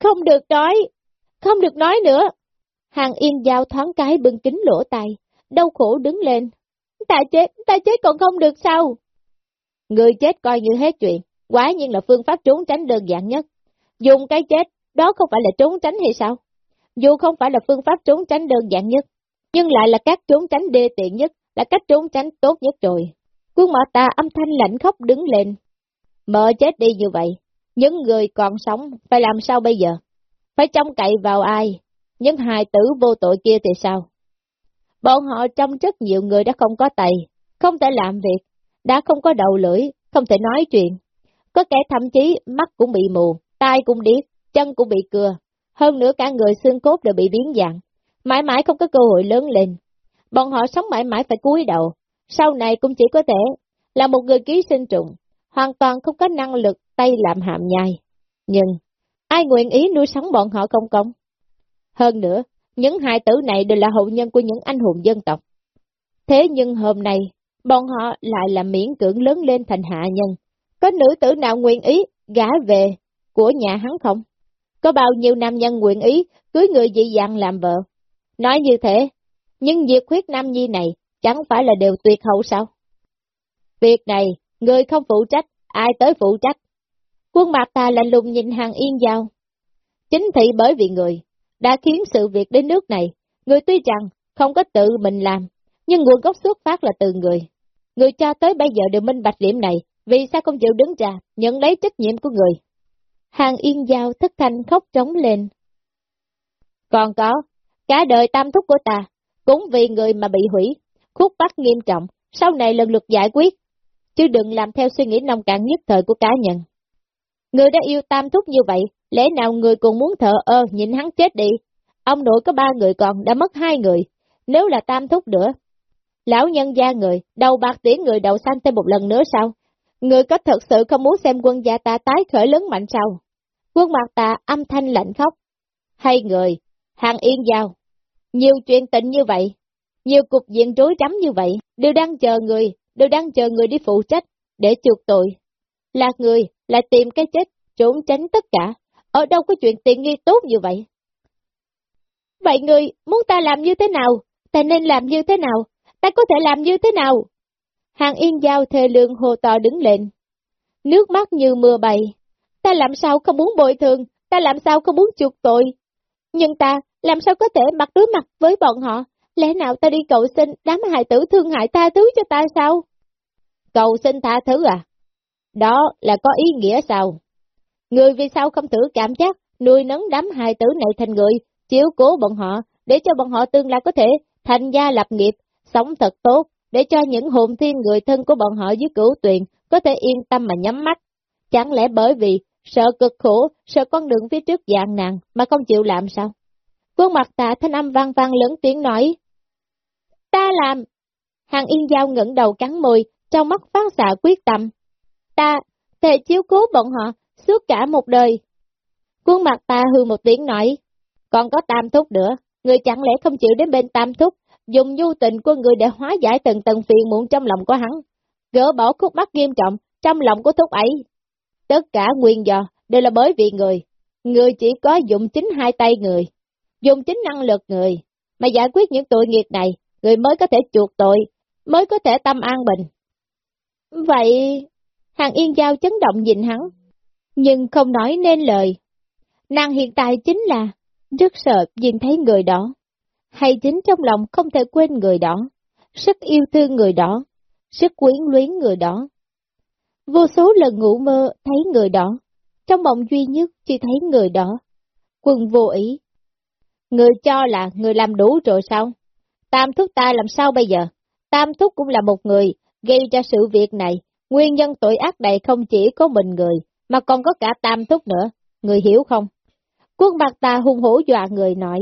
Không được nói, không được nói nữa. Hàng yên giao thoáng cái bưng kính lỗ tai, đau khổ đứng lên. Ta chết, ta chết còn không được sao? Người chết coi như hết chuyện, Quá nhiên là phương pháp trốn tránh đơn giản nhất. Dùng cái chết, đó không phải là trốn tránh hay sao? Dù không phải là phương pháp trốn tránh đơn giản nhất, nhưng lại là cách trốn tránh đê tiện nhất, là cách trốn tránh tốt nhất rồi. Quân mở ta âm thanh lạnh khóc đứng lên. Mợ chết đi như vậy, những người còn sống phải làm sao bây giờ? Phải trông cậy vào ai? Những hài tử vô tội kia thì sao? Bọn họ trong rất nhiều người đã không có tay, không thể làm việc, đã không có đầu lưỡi, không thể nói chuyện, có kẻ thậm chí mắt cũng bị mù, tai cũng điếc, chân cũng bị cưa, hơn nữa cả người xương cốt đều bị biến dạng, mãi mãi không có cơ hội lớn lên. Bọn họ sống mãi mãi phải cúi đầu, sau này cũng chỉ có thể là một người ký sinh trùng, hoàn toàn không có năng lực tay làm hàm nhai. Nhưng, ai nguyện ý nuôi sống bọn họ không công? Hơn nữa, những hài tử này đều là hậu nhân của những anh hùng dân tộc. Thế nhưng hôm nay, bọn họ lại là miễn cưỡng lớn lên thành hạ nhân, có nữ tử nào nguyện ý gả về của nhà hắn không? Có bao nhiêu nam nhân nguyện ý cưới người dị dạng làm vợ? Nói như thế, nhưng việc khuyết nam nhi này chẳng phải là đều tuyệt hậu sao? Việc này, người không phụ trách, ai tới phụ trách. Quân mặt ta lạnh lùng nhìn hàng yên giao. Chính thị bởi vì người, đã khiến sự việc đến nước này, người tuy rằng không có tự mình làm, nhưng nguồn gốc xuất phát là từ người. Người cho tới bây giờ đều minh bạch điểm này, vì sao không chịu đứng ra, nhận lấy trách nhiệm của người. Hàng yên giao thất thanh khóc trống lên. Còn có, cả đời tam thúc của ta, cũng vì người mà bị hủy, khúc bắt nghiêm trọng, sau này lần lượt giải quyết, chứ đừng làm theo suy nghĩ nông cạn nhất thời của cá nhân. Người đã yêu tam thúc như vậy, lẽ nào người còn muốn thợ ơ nhìn hắn chết đi? Ông nội có ba người còn, đã mất hai người, nếu là tam thúc nữa. Lão nhân gia người, đầu bạc tiễn người đầu xanh thêm một lần nữa sao? Người có thật sự không muốn xem quân gia ta tái khởi lớn mạnh sao? Quân mặt ta âm thanh lạnh khóc. Hay người, hàng yên giao. Nhiều chuyện tình như vậy, nhiều cục diện rối rắm như vậy, đều đang chờ người, đều đang chờ người đi phụ trách, để chuộc tội. Là người, là tìm cái chết, trốn tránh tất cả, ở đâu có chuyện tiện nghi tốt như vậy. Vậy người, muốn ta làm như thế nào? Ta nên làm như thế nào? Ta có thể làm như thế nào? Hàng yên giao thề lương hồ to đứng lên. Nước mắt như mưa bay. Ta làm sao không muốn bồi thường, ta làm sao không muốn chuộc tội. Nhưng ta làm sao có thể mặt đối mặt với bọn họ? Lẽ nào ta đi cầu xin đám hài tử thương hại tha thứ cho ta sao? Cầu xin tha thứ à? Đó là có ý nghĩa sao? Người vì sao không thử cảm giác nuôi nấng đám hài tử này thành người, chiếu cố bọn họ, để cho bọn họ tương lai có thể thành gia lập nghiệp, sống thật tốt, để cho những hồn thiên người thân của bọn họ dưới cửu tuyền có thể yên tâm mà nhắm mắt. Chẳng lẽ bởi vì sợ cực khổ, sợ con đường phía trước dạng nàng mà không chịu làm sao? Quân mặt tạ thanh âm vang vang lớn tiếng nói. Ta làm! Hàng yên giao ngẩng đầu cắn môi, trong mắt phát xạ quyết tâm. Ta, thề chiếu cố bọn họ, suốt cả một đời. Quân mặt ta hư một tiếng nói. Còn có tam thúc nữa, người chẳng lẽ không chịu đến bên tam thúc, dùng nhu tình của người để hóa giải từng tầng phiền muộn trong lòng của hắn, gỡ bỏ khúc mắc nghiêm trọng trong lòng của thúc ấy. Tất cả nguyên do đều là bởi vì người, người chỉ có dùng chính hai tay người, dùng chính năng lực người, mà giải quyết những tội nghiệp này, người mới có thể chuộc tội, mới có thể tâm an bình. Vậy, hàng yên giao chấn động nhìn hắn, nhưng không nói nên lời. Nàng hiện tại chính là rất sợ nhìn thấy người đó, hay chính trong lòng không thể quên người đó, sức yêu thương người đó, sức quyến luyến người đó. Vô số lần ngủ mơ thấy người đó, trong mộng duy nhất chỉ thấy người đó. Quân vô ý. Người cho là người làm đủ rồi sao? Tam thúc ta làm sao bây giờ? Tam thúc cũng là một người, gây ra sự việc này. Nguyên nhân tội ác này không chỉ có mình người, mà còn có cả tam thúc nữa. Người hiểu không? Quân bạc ta hung hổ dọa người nói.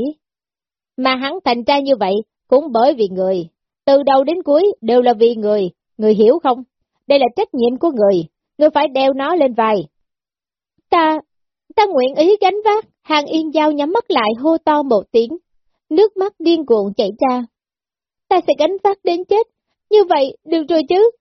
Mà hắn thành ra như vậy, cũng bởi vì người. Từ đầu đến cuối đều là vì người, người hiểu không? Đây là trách nhiệm của người, người phải đeo nó lên vai. Ta, ta nguyện ý gánh vác, hàng yên giao nhắm mắt lại hô to một tiếng, nước mắt điên cuồng chảy ra. Ta sẽ gánh vác đến chết, như vậy được rồi chứ?